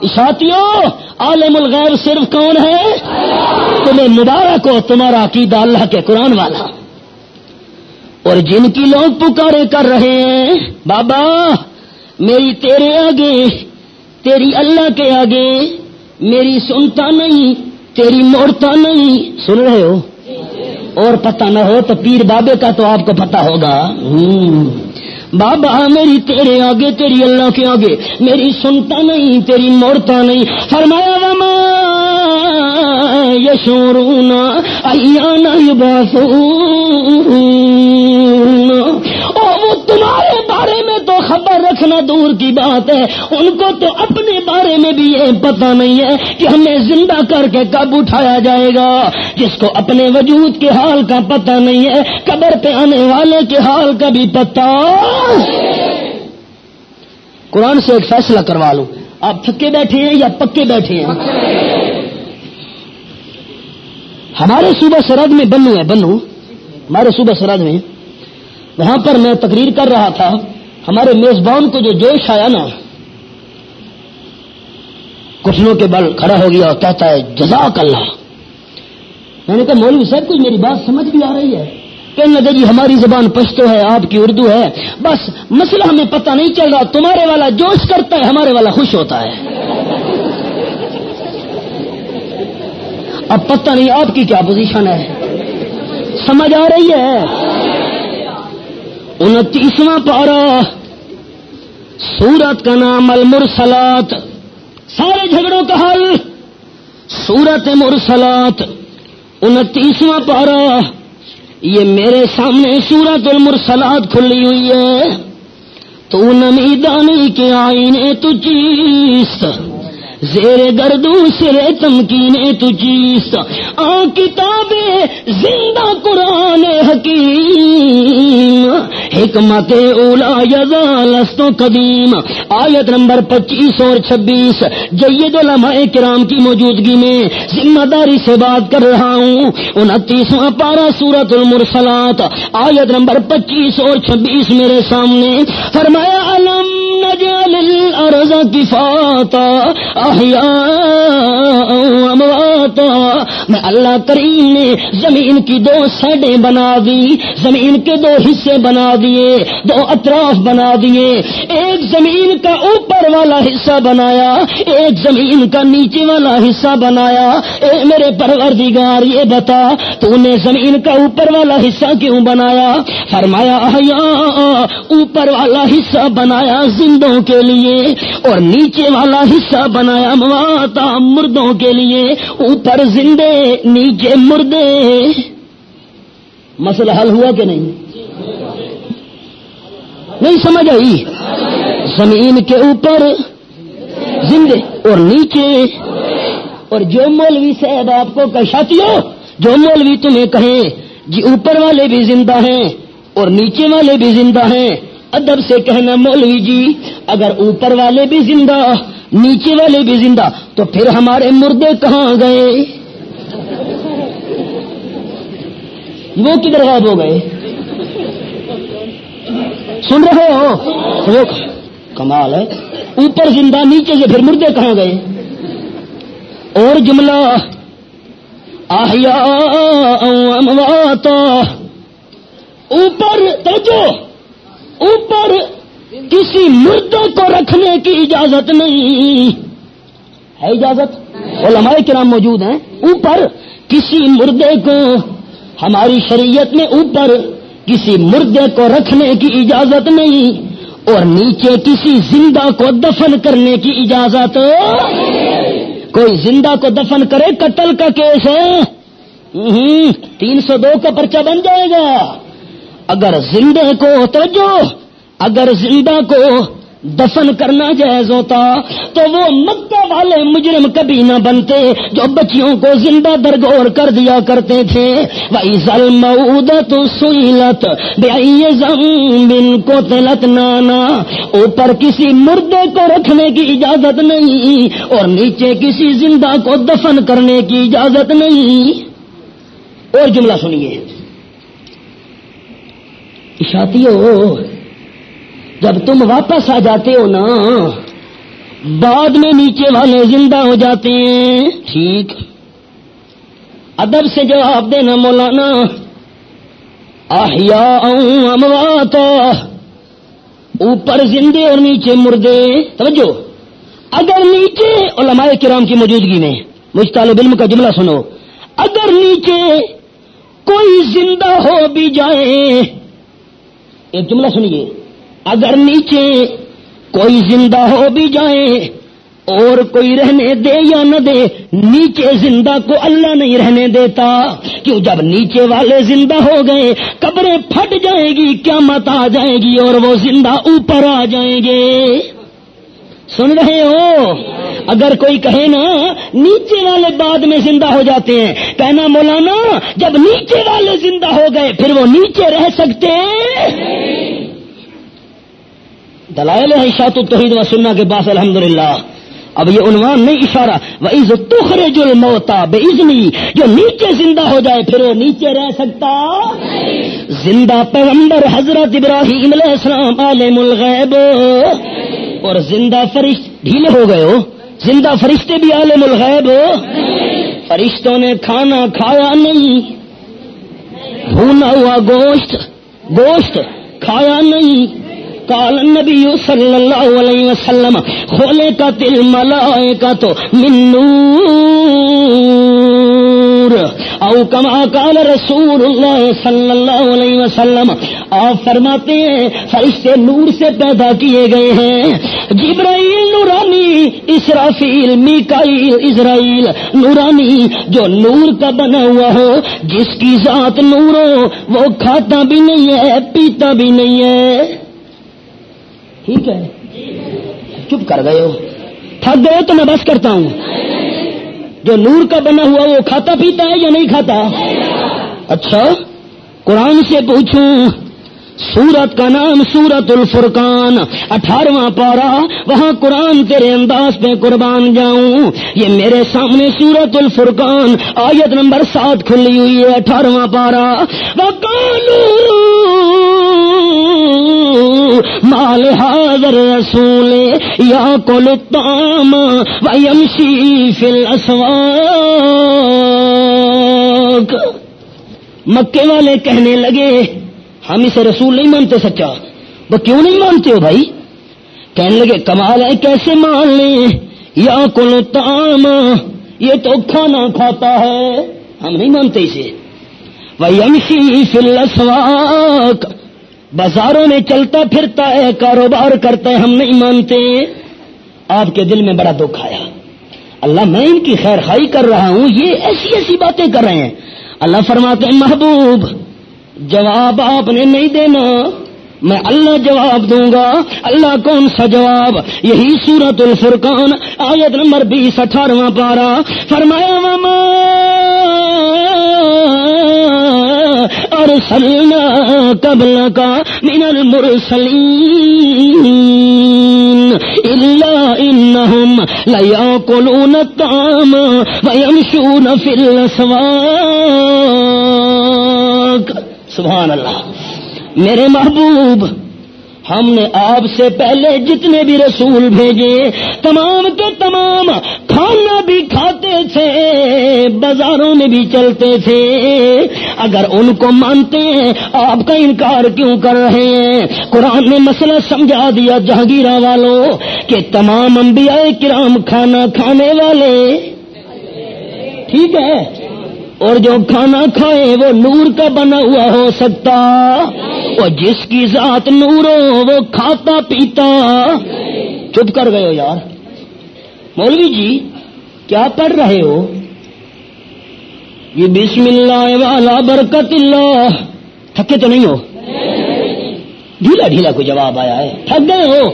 اشاتیوں عالم الغیب صرف کون ہے؟ تمہیں مبارک ہو، تمہارا عقیدہ اللہ کے قرآن والا۔ اور جن کی لوگ پکارے کر رہے ہیں، بابا، میری تیرے آگے، تیری اللہ کے آگے، میری سنتا نہیں، تیری موڑتا نہیں۔ سن رہے ہو؟ اور پتہ نہ ہو تو پیر بابے کا تو آپ کو پتا ہوگا۔ بابا میری تیرے آگے، تیری اللہ کے آگے، میری سنتا نہیں، تیری موڑتا نہیں۔ فرمایا، وما یشورونا ایانا یباسون وہ تمہارے بارے میں تو خبر رکھنا دور کی بات ہے۔ ان کو تو اپنے بارے میں بھی یہ پتا نہیں ہے کہ ہمیں زندہ کر کے کب اٹھایا جائے گا۔ جس کو اپنے وجود کے حال کا پتا نہیں ہے، قبر پہ آنے والے کے حال کا بھی پتا قرآن سے ایک فیصلہ کروا لوں۔ آپ تھکے بیٹھے ہیں یا پکے بیٹھے ہیں؟ ہمارے صوبہ سرحد میں بنو ہے، بنو۔ ہمارے صوبہ سرحد میں وہاں پر میں تقریر کر رہا تھا، ہمارے میزبان کو جو جوش آیا نا کٹنوں کے بل کھڑا ہو گیا اور کہتا ہے، جزاک اللہ۔ میں نے کہا، مولوی صاحب، کچھ میری بات سمجھ بھی آ رہی ہے۔ کہنے لگے جی ہماری زبان پشتو ہے، آپ کی اردو ہے۔ بس مسئلہ ہمیں پتہ نہیں چل رہا، تمہارے والا جوش کرتا ہے، ہمارے والا خوش ہوتا ہے۔ اب پتہ نہیں آپ کی کیا پوزیشن ہے۔ سمجھ آ رہی ہے۔ انتیسواں پارا۔ سورت کا نام المرسلات۔ سارے جھگڑوں کا حل۔ سورت مرسلات۔ انتیسواں پارا۔ یہ میرے سامنے سورت المرسلات کھلی ہوئی ہے۔ تو نمیدانی کے آئینے تو چیز زیر گردو سرے تمکینے تو آ کتاب زندہ قرآن حکیم۔ حکمت اولا یزا قدیم۔ آیت نمبر پچیس اور چھبیس۔ جید علماء کرام کی موجودگی میں ذمہ داری سے بات کر رہا ہوں۔ انتیسواں پارا سورت المرسلات۔ آیت نمبر پچیس اور چھبیس میرے سامنے۔ فرمایا علم نجل الارض کفاتا؟ میں اللہ کریم نے زمین کی دو سائڈیں بنا دی، زمین کے دو حصے بنا دیے، دو اطراف بنا دیے۔ ایک زمین کا اوپر والا حصہ بنایا، ایک زمین کا نیچے والا حصہ بنایا۔ اے میرے پروردگار، یہ بتا، تو نے زمین کا اوپر والا حصہ کیوں بنایا؟ فرمایا اوپر والا حصہ بنایا زندوں کے لیے اور نیچے والا حصہ بنایا۔ مواتا مردوں کے لیے، اوپر زندے، نیچے مردے۔ مسئلہ حل ہوا کہ نہیں؟ نہیں سمجھ آئی۔ زمین کے اوپر زندے اور نیچے۔ اور جو مولوی صاحب آپ کو کشاتیوں جو مولوی تمہیں کہیں جی اوپر والے بھی زندہ ہیں اور نیچے والے بھی زندہ ہیں۔ ادب سے کہنا مولوی جی اگر اوپر والے بھی زندہ، نیچے والے بھی زندہ، تو پھر ہمارے مردے کہاں گئے؟ وہ کدھر غائب ہو گئے؟ سن رہے ہو؟ کمال ہے۔ اوپر زندہ، نیچے سے پھر مردے کہاں گئے؟ اور جملہ آہیا اموات اوپر، توجہ! اوپر کسی مردے کو رکھنے کی اجازت نہیں۔ ہے اجازت؟ علماء کرام موجود ہیں۔ اوپر کسی مردے کو، ہماری شریعت میں اوپر کسی مردے کو رکھنے کی اجازت نہیں۔ اور نیچے کسی زندہ کو دفن کرنے کی اجازت۔ کوئی زندہ کو دفن کرے، قتل کا کیس ہے۔ تین سو دو کا پرچہ بن جائے گا۔ اگر زندے کو توجہ، اگر زندہ کو دفن کرنا جائز ہوتا، تو وہ مکہ والے مجرم کبھی نہ بنتے جو بچیوں کو زندہ درگور کر دیا کرتے تھے۔ وہی ظلم تو سوئلت بن کو تلت نانا۔ اوپر کسی مردے کو رکھنے کی اجازت نہیں اور نیچے کسی زندہ کو دفن کرنے کی اجازت نہیں۔ اور جملہ سنیے۔ اشاتی ہو، جب تم واپس آ جاتے ہو نا، بعد میں نیچے والے زندہ ہو جاتے ہیں۔ ٹھیک۔ ادب سے جواب دینا مولانا۔ آہیا اموات۔ اوپر زندے اور نیچے مردے۔ توجہ۔ اگر نیچے علماء کرام کی موجودگی میں مجھ طالب علم کا جملہ سنو۔ اگر نیچے کوئی زندہ ہو بھی جائے ایک جملہ سنیے۔ اگر نیچے کوئی زندہ ہو بھی جائے اور کوئی رہنے دے یا نہ دے، نیچے زندہ کو اللہ نہیں رہنے دیتا۔ کیوں جب نیچے والے زندہ ہو گئے، قبریں پھٹ جائے گی کیا مت آ جائے گی اور وہ زندہ اوپر آ جائیں گے۔ سن رہے ہو؟ اگر کوئی کہے نا، نیچے والے بعد میں زندہ ہو جاتے ہیں، کہنا مولانا، جب نیچے والے زندہ ہو گئے، پھر وہ نیچے رہ سکتے ہیں؟ دلائل ہے شاط التحید و سننا کے پاس، الحمدللہ۔ اب یہ عنوان نہیں، اشارہ۔ وہ عز تخرے جو بے عزنی جو نیچے زندہ ہو جائے، پھر وہ نیچے رہ سکتا؟ زندہ پیغمبر حضرت ابراہیم علیہ السلام، عالم الغیب۔ اور زندہ فرشت ڈھیلے ہو گئے ہو؟ زندہ فرشتے بھی عالم الغیب ہو؟ فرشتوں نے کھانا کھایا نہیں۔ بھونا ہوا گوشت گوشت کھایا نہیں۔ کال نبی صلی اللہ علیہ وسلم کھولے کا تل ملائے کا تو منو او کما کال رسول اللہ صلی اللہ علیہ وسلم، آپ فرماتے ہیں، فرشتے نور سے پیدا کیے گئے ہیں۔ جبرائیل نورانی، اسرافیل، میکائیل، اسرائیل، نورانی، جو نور کا بنا ہوا ہو، جس کی ذات نور ہو وہ کھاتا بھی نہیں ہے، پیتا بھی نہیں ہے۔ ٹھیک ہے؟ چپ کر گئے ہو۔ تھک گئے تو میں بس کرتا ہوں۔ جو نور کا بنا ہوا وہ کھاتا پیتا ہے یا نہیں کھاتا؟ اچھا قرآن سے پوچھوں۔ سورت کا نام سورت الفرقان، اٹھارواں پارا وہاں قرآن تیرے انداز پہ قربان جاؤں۔ یہ میرے سامنے سورت الفرقان، آیت نمبر سات کھلی ہوئی ہے، اٹھارواں پارا مال حاضر رسول یا کل تام ویمشی فی مکے والے کہنے لگے ہم اسے رسول نہیں مانتے سچا۔ وہ کیوں نہیں مانتے ہو بھائی؟ کہنے لگے، کمال ہے کیسے مان لیں؟ یا کل تام یہ تو کھانا کھاتا ہے۔ ہم نہیں مانتے اسے۔ ویمشی فی الاسواق بازاروں میں چلتا پھرتا ہے، کاروبار کرتا ہے، ہم نہیں مانتے۔ آپ کے دل میں بڑا دکھ آیا۔ اللہ، میں ان کی خیر خائی کر رہا ہوں۔ یہ ایسی ایسی باتیں کر رہے ہیں۔ اللہ فرماتے ہیں، محبوب جواب آپ نے نہیں دینا۔ میں اللہ جواب دوں گا۔ اللہ کون سا جواب؟ یہی سورت الفرقان، آیت نمبر بیس اٹھارہواں پارا۔ فرمایا ماما اور سلنا قبل کا من المرسلین اللہ انہم لیاکلون الطعام ویمشون فی الاسواق سبحان اللہ۔ میرے محبوب، ہم نے آپ سے پہلے جتنے بھی رسول بھیجے، تمام کے تمام کھانا بھی کھاتے تھے، بازاروں میں بھی چلتے تھے۔ اگر ان کو مانتے ہیں، آپ کا انکار کیوں کر رہے ہیں؟ قرآن نے مسئلہ سمجھا دیا، جہانگیرہ والوں کہ تمام انبیاء کرام کھانا کھانے والے۔ ٹھیک ہے؟ اور جو کھانا کھائے وہ نور کا بنا ہوا ہو سکتا۔ اور جس کی ذات نور ہو وہ کھاتا پیتا۔ چپ کر گئے ہو یار۔ مولوی جی کیا پڑھ رہے ہو؟ یہ بسم اللہ والا برکت اللہ۔ تھکے تو نہیں ہو؟ ڈھیلا ڈھیلا کوئی جواب آیا ہے۔ تھک گئے ہو؟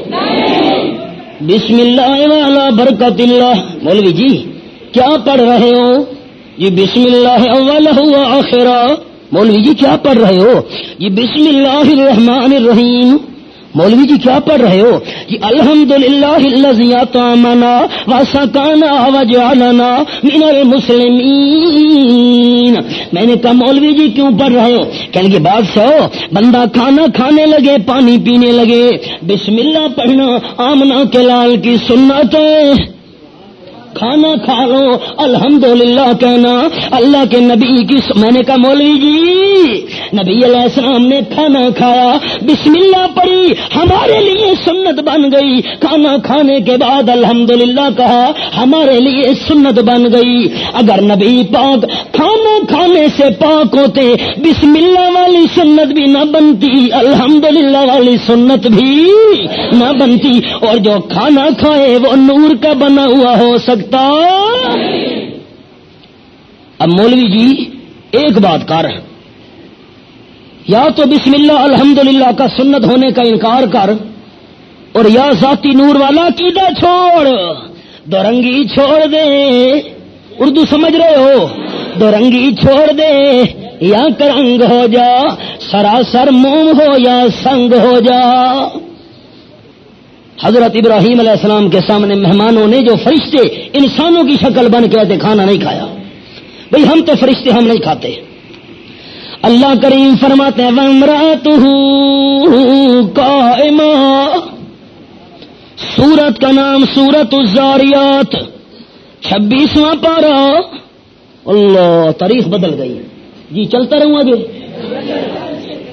بسم اللہ والا برکت اللہ۔ مولوی جی کیا پڑھ رہے ہو؟ یہ بسم اللہ اول ہوا آخرا۔ مولوی جی کیا پڑھ رہے ہو؟ یہ بسم اللہ الرحمن الرحیم۔ مولوی جی کیا پڑھ رہے ہو؟ کہ الحمد للہ تو منا واسا کانا من المسلمین۔ میں نے کہا، مولوی جی کیوں پڑھ رہے ہو؟ کہنے کے بعد سے ہو، بندہ کھانا کھانے لگے، پانی پینے لگے۔ بسم اللہ پڑھنا آمنا کے لال کی سنت کھانا کھا لو، الحمدللہ کہنا، اللہ کے نبی کی میں نے کہا، مولوی جی نبی علیہ السلام نے کھانا کھایا، بسم اللہ پڑھی، ہمارے لیے سنت بن گئی۔ کھانا کھانے کے بعد الحمدللہ کہا، ہمارے لیے سنت بن گئی۔ اگر نبی پاک کھانا کھانے سے پاک ہوتے، بسم اللہ والی سنت بھی نہ بنتی، الحمدللہ والی سنت بھی نہ بنتی۔ اور جو کھانا کھائے، وہ نور کا بنا ہوا ہو سکتا سکتا اب مولوی جی ایک بات کر یا تو بسم اللہ، الحمدللہ کا سنت ہونے کا انکار کر اور یا ذاتی نور والا کیدا چھوڑ۔ دورنگی چھوڑ دے۔ اردو سمجھ رہے ہو؟ دورنگی چھوڑ دے۔ یا کرنگ ہو جا، سراسر موم ہو یا سنگ ہو جا۔ حضرت ابراہیم علیہ السلام کے سامنے مہمانوں نے جو فرشتے انسانوں کی شکل بن کے آتے کھانا نہیں کھایا۔ بھئی ہم تو فرشتے ہم نہیں کھاتے۔ اللہ کریم فرماتے ہیں سورت کا نام سورت الزاریات، چھبیسواں پارا۔ اللہ، تاریخ بدل گئی۔ جی چلتا رہوں جی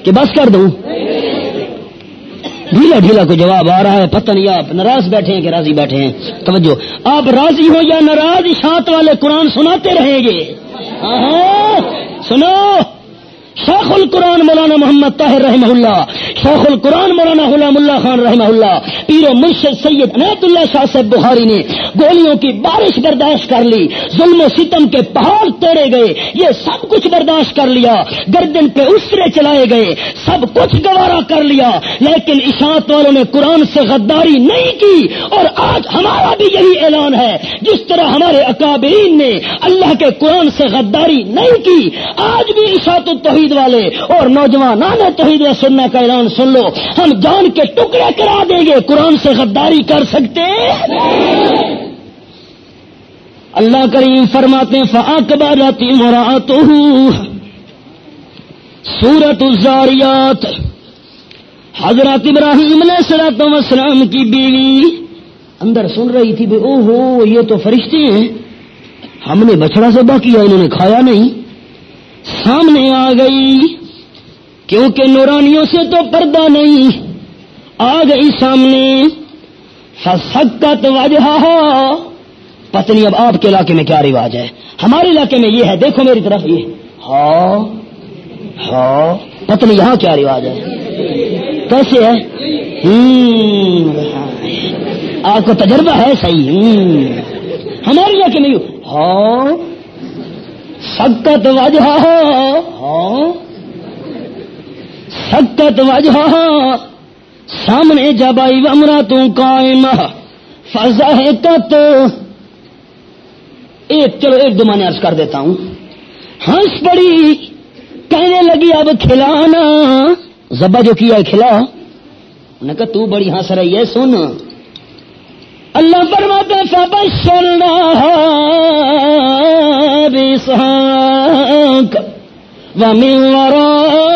کہ بس کر دوں۔ ڈھیلا ڈھیلا کو جواب آ رہا ہے، پتہ نہیں آپ ناراض بیٹھے ہیں کہ راضی بیٹھے ہیں۔ توجہ۔ آپ راضی ہو یا ناراض شاط والے قرآن سناتے رہیں گے۔ سنو۔ شیخ القرآن مولانا محمد طاہر رحمہ اللہ، شیخ القرآن مولانا غلام اللہ خان رحمہ اللہ، پیر و مرشد سید عنایت اللہ شاہ صاحب بخاری نے گولیوں کی بارش برداشت کر لی، ظلم و ستم کے پہاڑ توڑے گئے، یہ سب کچھ برداشت کر لیا، گردن پہ اسرے چلائے گئے، سب کچھ گوارا کر لیا، لیکن اشاعت والوں نے قرآن سے غداری نہیں کی، اور آج ہمارا بھی یہی اعلان ہے، جس طرح ہمارے اکابرین نے اللہ کے قرآن سے غداری نہیں کی، آج بھی اشاعت التوحید توحید والے اور نوجوان توحید سننا کا اعلان سن لو۔ ہم جان کے ٹکڑے کرا دیں گے۔ قرآن سے غداری کر سکتے؟ اللہ کریم فرماتے فاق باراتی مرات سورت الزاریات۔ حضرت ابراہیم علیہ السلام وسلام کی بیوی اندر سن رہی تھی او ہو یہ تو فرشتے ہیں۔ ہم نے بچڑا سے کیا، انہوں نے کھایا نہیں۔ سامنے آ گئی۔ کیونکہ نورانیوں سے تو پردہ نہیں۔ آ گئی سامنے۔ فسکت وجہ پتنی اب آپ کے علاقے میں کیا رواج ہے۔ ہمارے علاقے میں یہ ہے۔ دیکھو میری طرف یہ۔ ہاں ہاں پتنی یہاں کیا رواج ہے۔ کیسے ہے؟ آپ کو تجربہ ہے صحیح۔ ہمارے علاقے میں ہاں سکت وجہ ہاں۔ سکت وجہ سامنے جب آئی، امرا تائم فضا ہے ایک چلو، ایک دو مانے عرض کر دیتا ہوں۔ ہنس پڑی، کہنے لگی، اب کھلانا۔ زبا جو کیا ہے، کھلا۔ نے کہا، تو بڑی ہنس رہی ہے، سن۔ اللہ فرماتے فبشرنا بإسحاق ومن وراء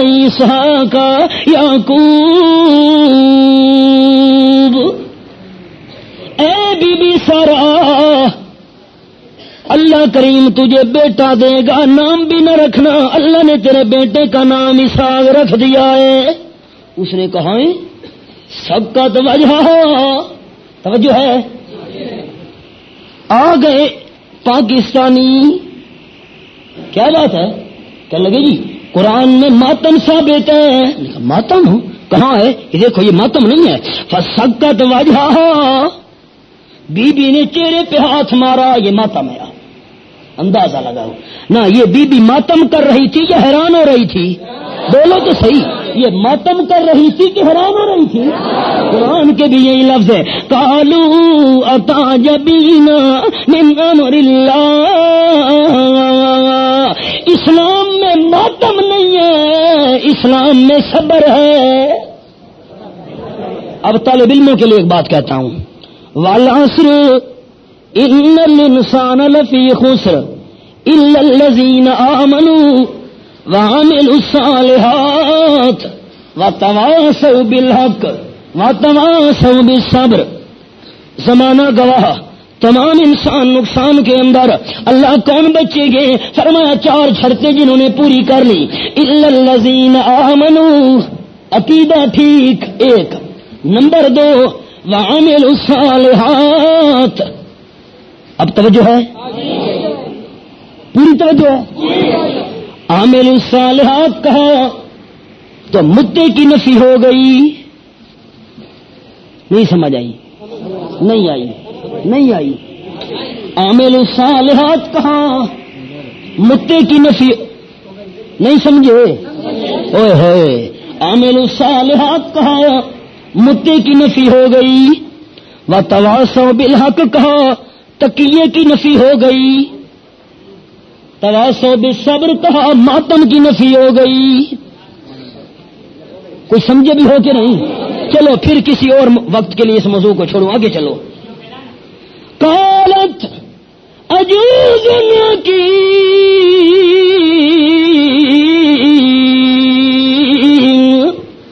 إسحاق يعقوب. اے بی بی سارا، اللہ کریم تجھے بیٹا دے گا، نام بھی نہ رکھنا، اللہ نے تیرے بیٹے کا نام اسحاق رکھ دیا ہے۔ اس نے کہا ہے سب کا توجہ توجہ ہے۔ آ گئے پاکستانی۔ کیا بات ہے؟ کیا لگے جی قرآن میں ماتم سا ہے۔ ماتم؟ ہوں کہاں ہے؟ یہ دیکھو، یہ ماتم نہیں ہے۔ سب کا توجہ بی بی نے چہرے پہ ہاتھ مارا، یہ ماتم ہے۔ اندازہ لگاؤ۔ نہ، یہ بی بی ماتم کر رہی تھی یا حیران ہو رہی تھی۔ بولو تو صحیح۔ یہ ماتم کر رہی تھی کہ حیران ہو رہی تھی؟ قرآن کے بھی یہی لفظ ہے کالو اتا جبینا امر اللہ۔ اسلام میں ماتم نہیں ہے، اسلام میں صبر ہے۔ اب طالب علموں کے لیے ایک بات کہتا ہوں۔ والعصر، ان الانسان لفی خسر، الا الذين امنوا وعملوا الصالحات وتواصوا بالحق وتواصوا بالصبر زمانہ گواہ تمام انسان نقصان کے اندر اللہ کون بچے گے۔ فرمایا چار شرطیں جنہوں نے پوری کر لی۔ الزین آمنو عقیدہ ٹھیک ایک۔ نمبر دو وعمل الصالحات۔ اب توجہ ہے؟ پوری توجہ ہے؟ عامل الصالحات کہا تو مدے کی نفی ہو گئی۔ نہیں سمجھ آئی۔ نہیں آئی۔ نہیں آئی۔ عامل الصالحات کہاں؟ متے کی نفی۔ نہیں سمجھے؟ اوے ہوئے۔ عامل الصالحات کہا متے کی نفی ہو گئی۔ وہ تواسو بالحق کہا تکیے کی نفی ہو گئی۔ تواسو بالصبر کہا ماتم کی نفی ہو گئی۔ کوئی سمجھے بھی ہو کہ نہیں؟ چلو پھر کسی اور وقت کے لیے اس موضوع کو چھوڑو، آگے چلو۔ قالت عجوز کی۔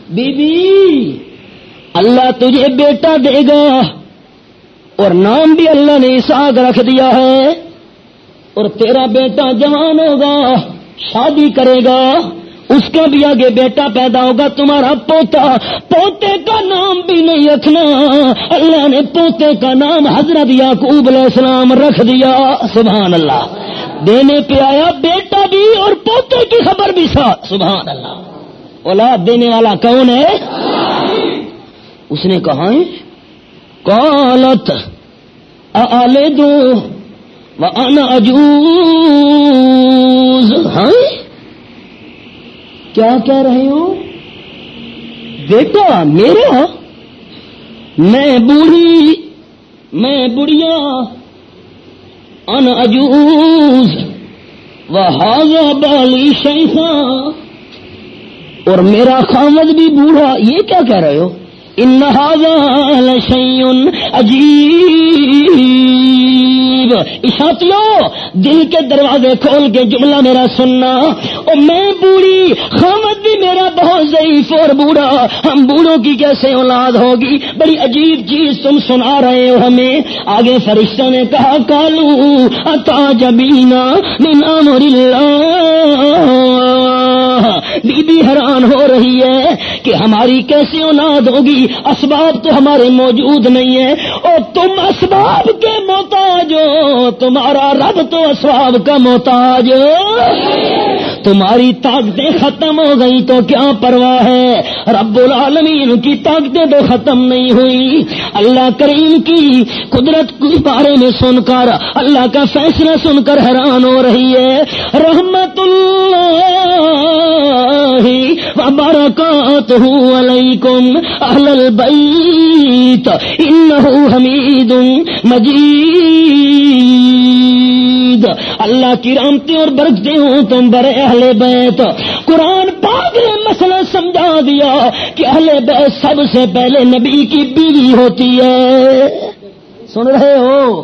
بی بی اللہ تجھے بیٹا دے گا۔ اور نام بھی اللہ نے اساگ رکھ دیا ہے۔ اور تیرا بیٹا جوان ہوگا، شادی کرے گا، اس کا بھی آگے بیٹا پیدا ہوگا، تمہارا پوتا، پوتے کا نام بھی نہیں رکھنا۔ اللہ نے پوتے کا نام حضرت یعقوب علیہ السلام رکھ دیا، سبحان اللہ۔ دینے پہ آیا، بیٹا بھی اور پوتے کی خبر بھی ساتھ سبحان اللہ۔ اولاد دینے والا کون ہے؟ اس نے کہا، کالت آلے دو ہاں؟ کیا کہہ رہے ہو؟ بیٹا میرا ہاں؟ میں بوڑھی، میں بڑھیا۔ ان اجوز وہ بالی شیخا اور میرا خامد بھی بوڑھا۔ یہ کیا کہہ رہے ہو؟ ان شیون عجیب اشاتیوں دل کے دروازے کھول کے جملہ میرا سننا اور میں بوڑھی، خامد بھی میرا بہت ضعیف اور بوڑھا، ہم بوڑھوں کی کیسے اولاد ہوگی؟ بڑی عجیب چیز تم سنا رہے ہو ہمیں۔ آگے فرشتہ نے کہا کالو اتا جبینا من امر بی بی حیران ہو رہی ہے کہ ہماری کیسے اولاد ہوگی؟ اسباب تو ہمارے موجود نہیں ہے اور تم اسباب کے محتاج ہو۔ تمہارا رب تو اسباب کا محتاج۔ ہو تمہاری طاقتیں ختم ہو گئی تو کیا پرواہ ہے؟ رب العالمین کی طاقتیں تو ختم نہیں ہوئی۔ اللہ کریم کی قدرت کے بارے میں سن کر، اللہ کا فیصلہ سن کر حیران ہو رہی ہے۔ رحمت اللہ وبركاته عليكم أهل البيت إنه حميد مجيد اللہ کی رامتے اور برکتے ہوں تم برے اہل بیت۔ قرآن پاک نے مسئلہ سمجھا دیا کہ اہل بیت سب سے پہلے نبی کی بیوی ہوتی ہے۔ سن رہے ہو؟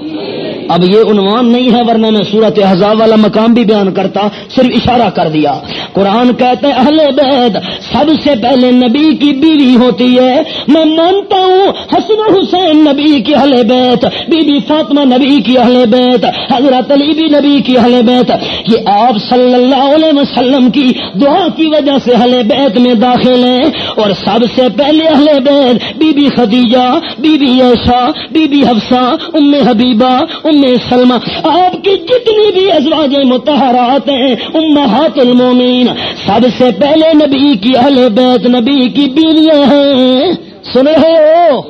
اب یہ عنوان نہیں ہے ورنہ میں صورت حزاب والا مقام بھی بیان کرتا، صرف اشارہ کر دیا۔ قرآن کہتے اہل بیت، سب سے پہلے نبی کی بیوی ہوتی ہے۔ میں مانتا ہوں حسن حسین نبی کی اہل بیت، بی بی فاطمہ نبی کی اہل بیت، حضرت علی بھی نبی کی اہل بیت۔ یہ آپ صلی اللہ علیہ وسلم کی دعا کی وجہ سے اہل بیت میں داخل ہیں۔ اور سب سے پہلے اہل بیت، be be Khadija, be be Isha be be Hafsa ام حبیبہ، ام سلمہ۔ آپ کی جتنی بھی ازواج متحرات ہیں، امہات المومین سب سے پہلے نبی کی اہل بیت، نبی کی بیویاں ہیں۔ سن رہے ہو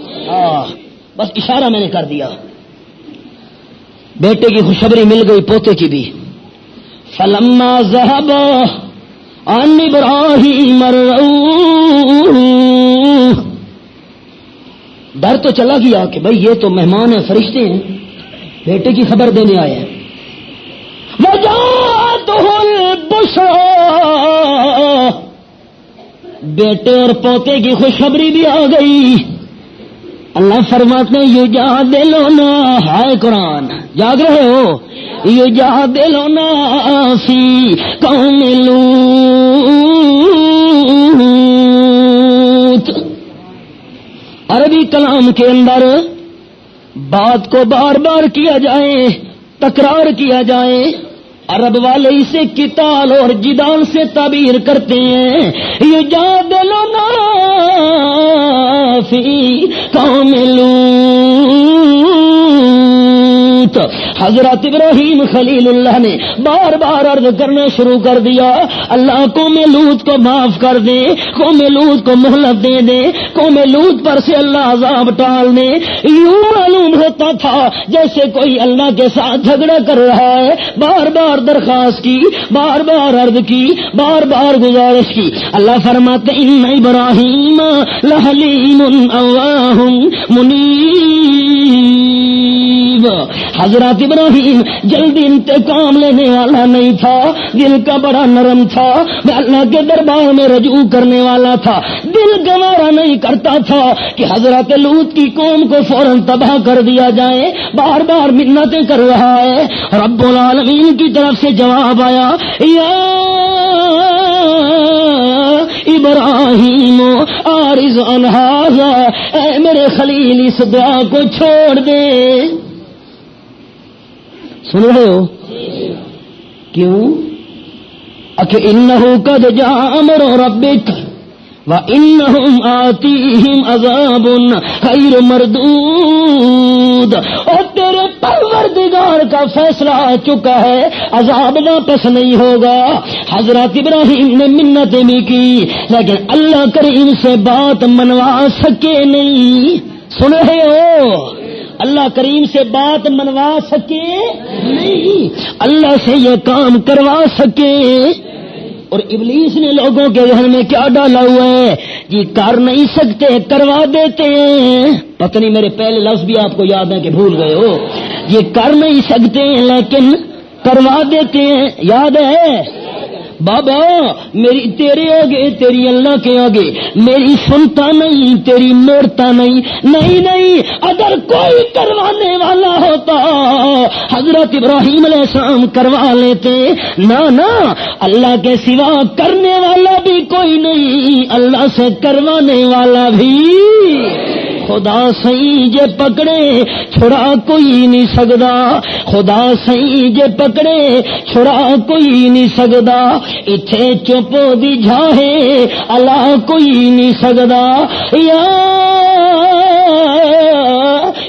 بس اشارہ میں نے کر دیا۔ بیٹے کی خوشخبری مل گئی پوتے کی بھی۔ فلما ذهب عن ابراہیم ڈر تو چلا گیا کہ بھائی یہ تو مہمان ہیں، فرشتے ہیں۔ بیٹے کی خبر دینے آئے ہیں۔ بیٹے اور پوتے کی خوشخبری بھی آ گئی۔ اللہ فرماتے یو جا دلو نا ہائے قرآن، جاگ رہے ہو؟ یو جا دلو نا سی قوم لوت عربی کلام کے اندر بات کو بار بار کیا جائے، تکرار کیا جائے۔ عرب والے اسے کتال اور جدال سے تعبیر کرتے ہیں۔ یو جا دلو نافی قوم لوت حضرت ابراہیم خلیل اللہ نے بار بار عرض کرنا شروع کر دیا۔ اللہ قوم لوت کو معاف کر دے قوم لوت کو مہلت دے دے قوم لوت پر سے اللہ عذاب ٹال دے۔ یوں معلوم ہوتا تھا جیسے کوئی اللہ کے ساتھ جھگڑا کر رہا ہے۔ بار بار درخواست کی، بار بار عرض کی، بار بار گزارش کی۔ اللہ فرماتے، ان ابراہیم لحلیم اواہ منیب حضرت ابراہیم جلدی انتقام لینے والا نہیں تھا۔ دل کا بڑا نرم تھا۔ میں اللہ کے دربار میں رجوع کرنے والا تھا۔ دل گوارا نہیں کرتا تھا کہ حضرت لوت کی قوم کو فوراً تباہ کر دیا جائے۔ بار بار منتیں کر رہا ہے۔ رب العالمین کی طرف سے جواب آیا، یا ابراہیم آرز انہاظا اے میرے خلیل، اس دعا کو چھوڑ دے۔ سن رہے ہو؟ کیوں؟ انہو قد جا امر ربک وَإِنَّهُمْ آتِيهِمْ عَذَابٌ غَيْرُ مردود۔ اور تیرے پروردگار کا فیصلہ آ چکا ہے، عذاب واپس نہیں ہوگا۔ حضرت ابراہیم نے منتیں بھی کی، لیکن اللہ کریم سے بات منوا سکے نہیں۔ سن رہے ہو؟ اللہ کریم سے بات منوا سکے نہیں۔ اللہ سے یہ کام کروا سکے۔ اور ابلیس نے لوگوں کے ذہن میں کیا ڈالا ہوا ہے؟ جی کر نہیں سکتے، کروا دیتے ہیں۔ پتہ نہیں، میرے پہلے لفظ بھی آپ کو یاد ہے کہ بھول گئے ہو۔ یہ کر نہیں سکتے ہیں لیکن کروا دیتے ہیں۔ یاد ہے؟ بابا، میری تیرے آگے، تیری اللہ کے آگے، میری سنتا نہیں، تیری موڑتا نہیں نہیں نہیں، اگر کوئی کروانے والا ہوتا، حضرت ابراہیم علیہ السلام کروا لیتے نہ نہ اللہ کے سوا کرنے والا بھی کوئی نہیں، اللہ سے کروانے والا بھی خدا سی جے پکڑے، چھڑا کوئی نہیں سکتا خدا سی جے پکڑے، چھڑا کوئی نہیں سکتا اتے چپ دی جاہے اللہ کوئی نہیں سکتا یا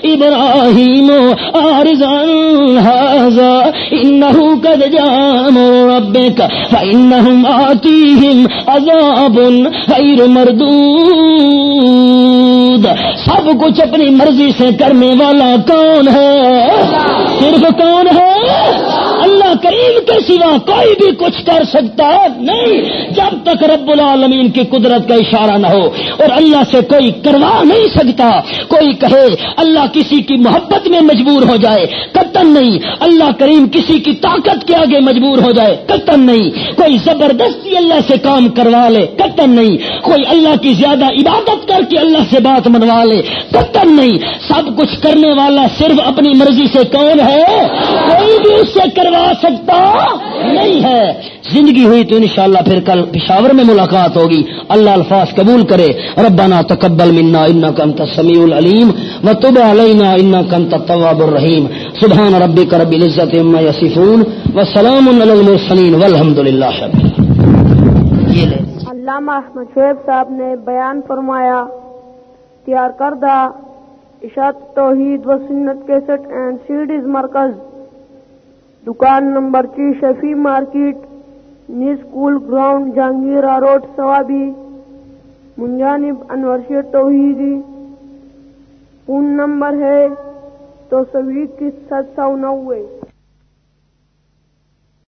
ابراہیم، آرزان هذا انه قد جاء ربك فانهم آتيهم عذاب غير مردود۔ سب کچھ اپنی مرضی سے کرنے والا کون ہے؟ صرف کون ہے؟ اللہ کریم کے سوا کوئی بھی کچھ کر سکتا نہیں، جب تک رب العالمین کی قدرت کا اشارہ نہ ہو۔ اور اللہ سے کوئی کروا نہیں سکتا۔ کوئی کہے، اللہ کسی کی محبت میں مجبور ہو جائے، قطن نہیں۔ اللہ کریم کسی کی طاقت کے آگے مجبور ہو جائے، قطن نہیں۔ کوئی زبردستی اللہ سے کام کروا لے، قطن نہیں۔ کوئی اللہ کی زیادہ عبادت کر کے اللہ سے بات منوا لے، قطن نہیں۔ سب کچھ کرنے والا صرف اپنی مرضی سے کون ہے؟ کوئی بھی اس سے کروا سکتا نہیں ہے۔ زندگی ہوئی تو انشاءاللہ پھر کل پشاور میں ملاقات ہوگی۔ اللہ الفاظ قبول کرے۔ ربنا تقبل منا انك انت السميع العليم وتب علينا انك انت التواب الرحيم سبحان ربك رب العزه عما يصفون وسلام على المرسلين والحمد لله علامہ احمد شعیب صاحب نے بیان فرمایا تیار کردہ اشاعت توحید و سنت کیسٹ اینڈ سیڈیز مرکز دکان نمبر چی شفی مارکیٹ نی school ground Jahangira road Swabi منجانب، Anwar Sher Tauheedi. Phone number ہے تو سو کی سات سو نوے۔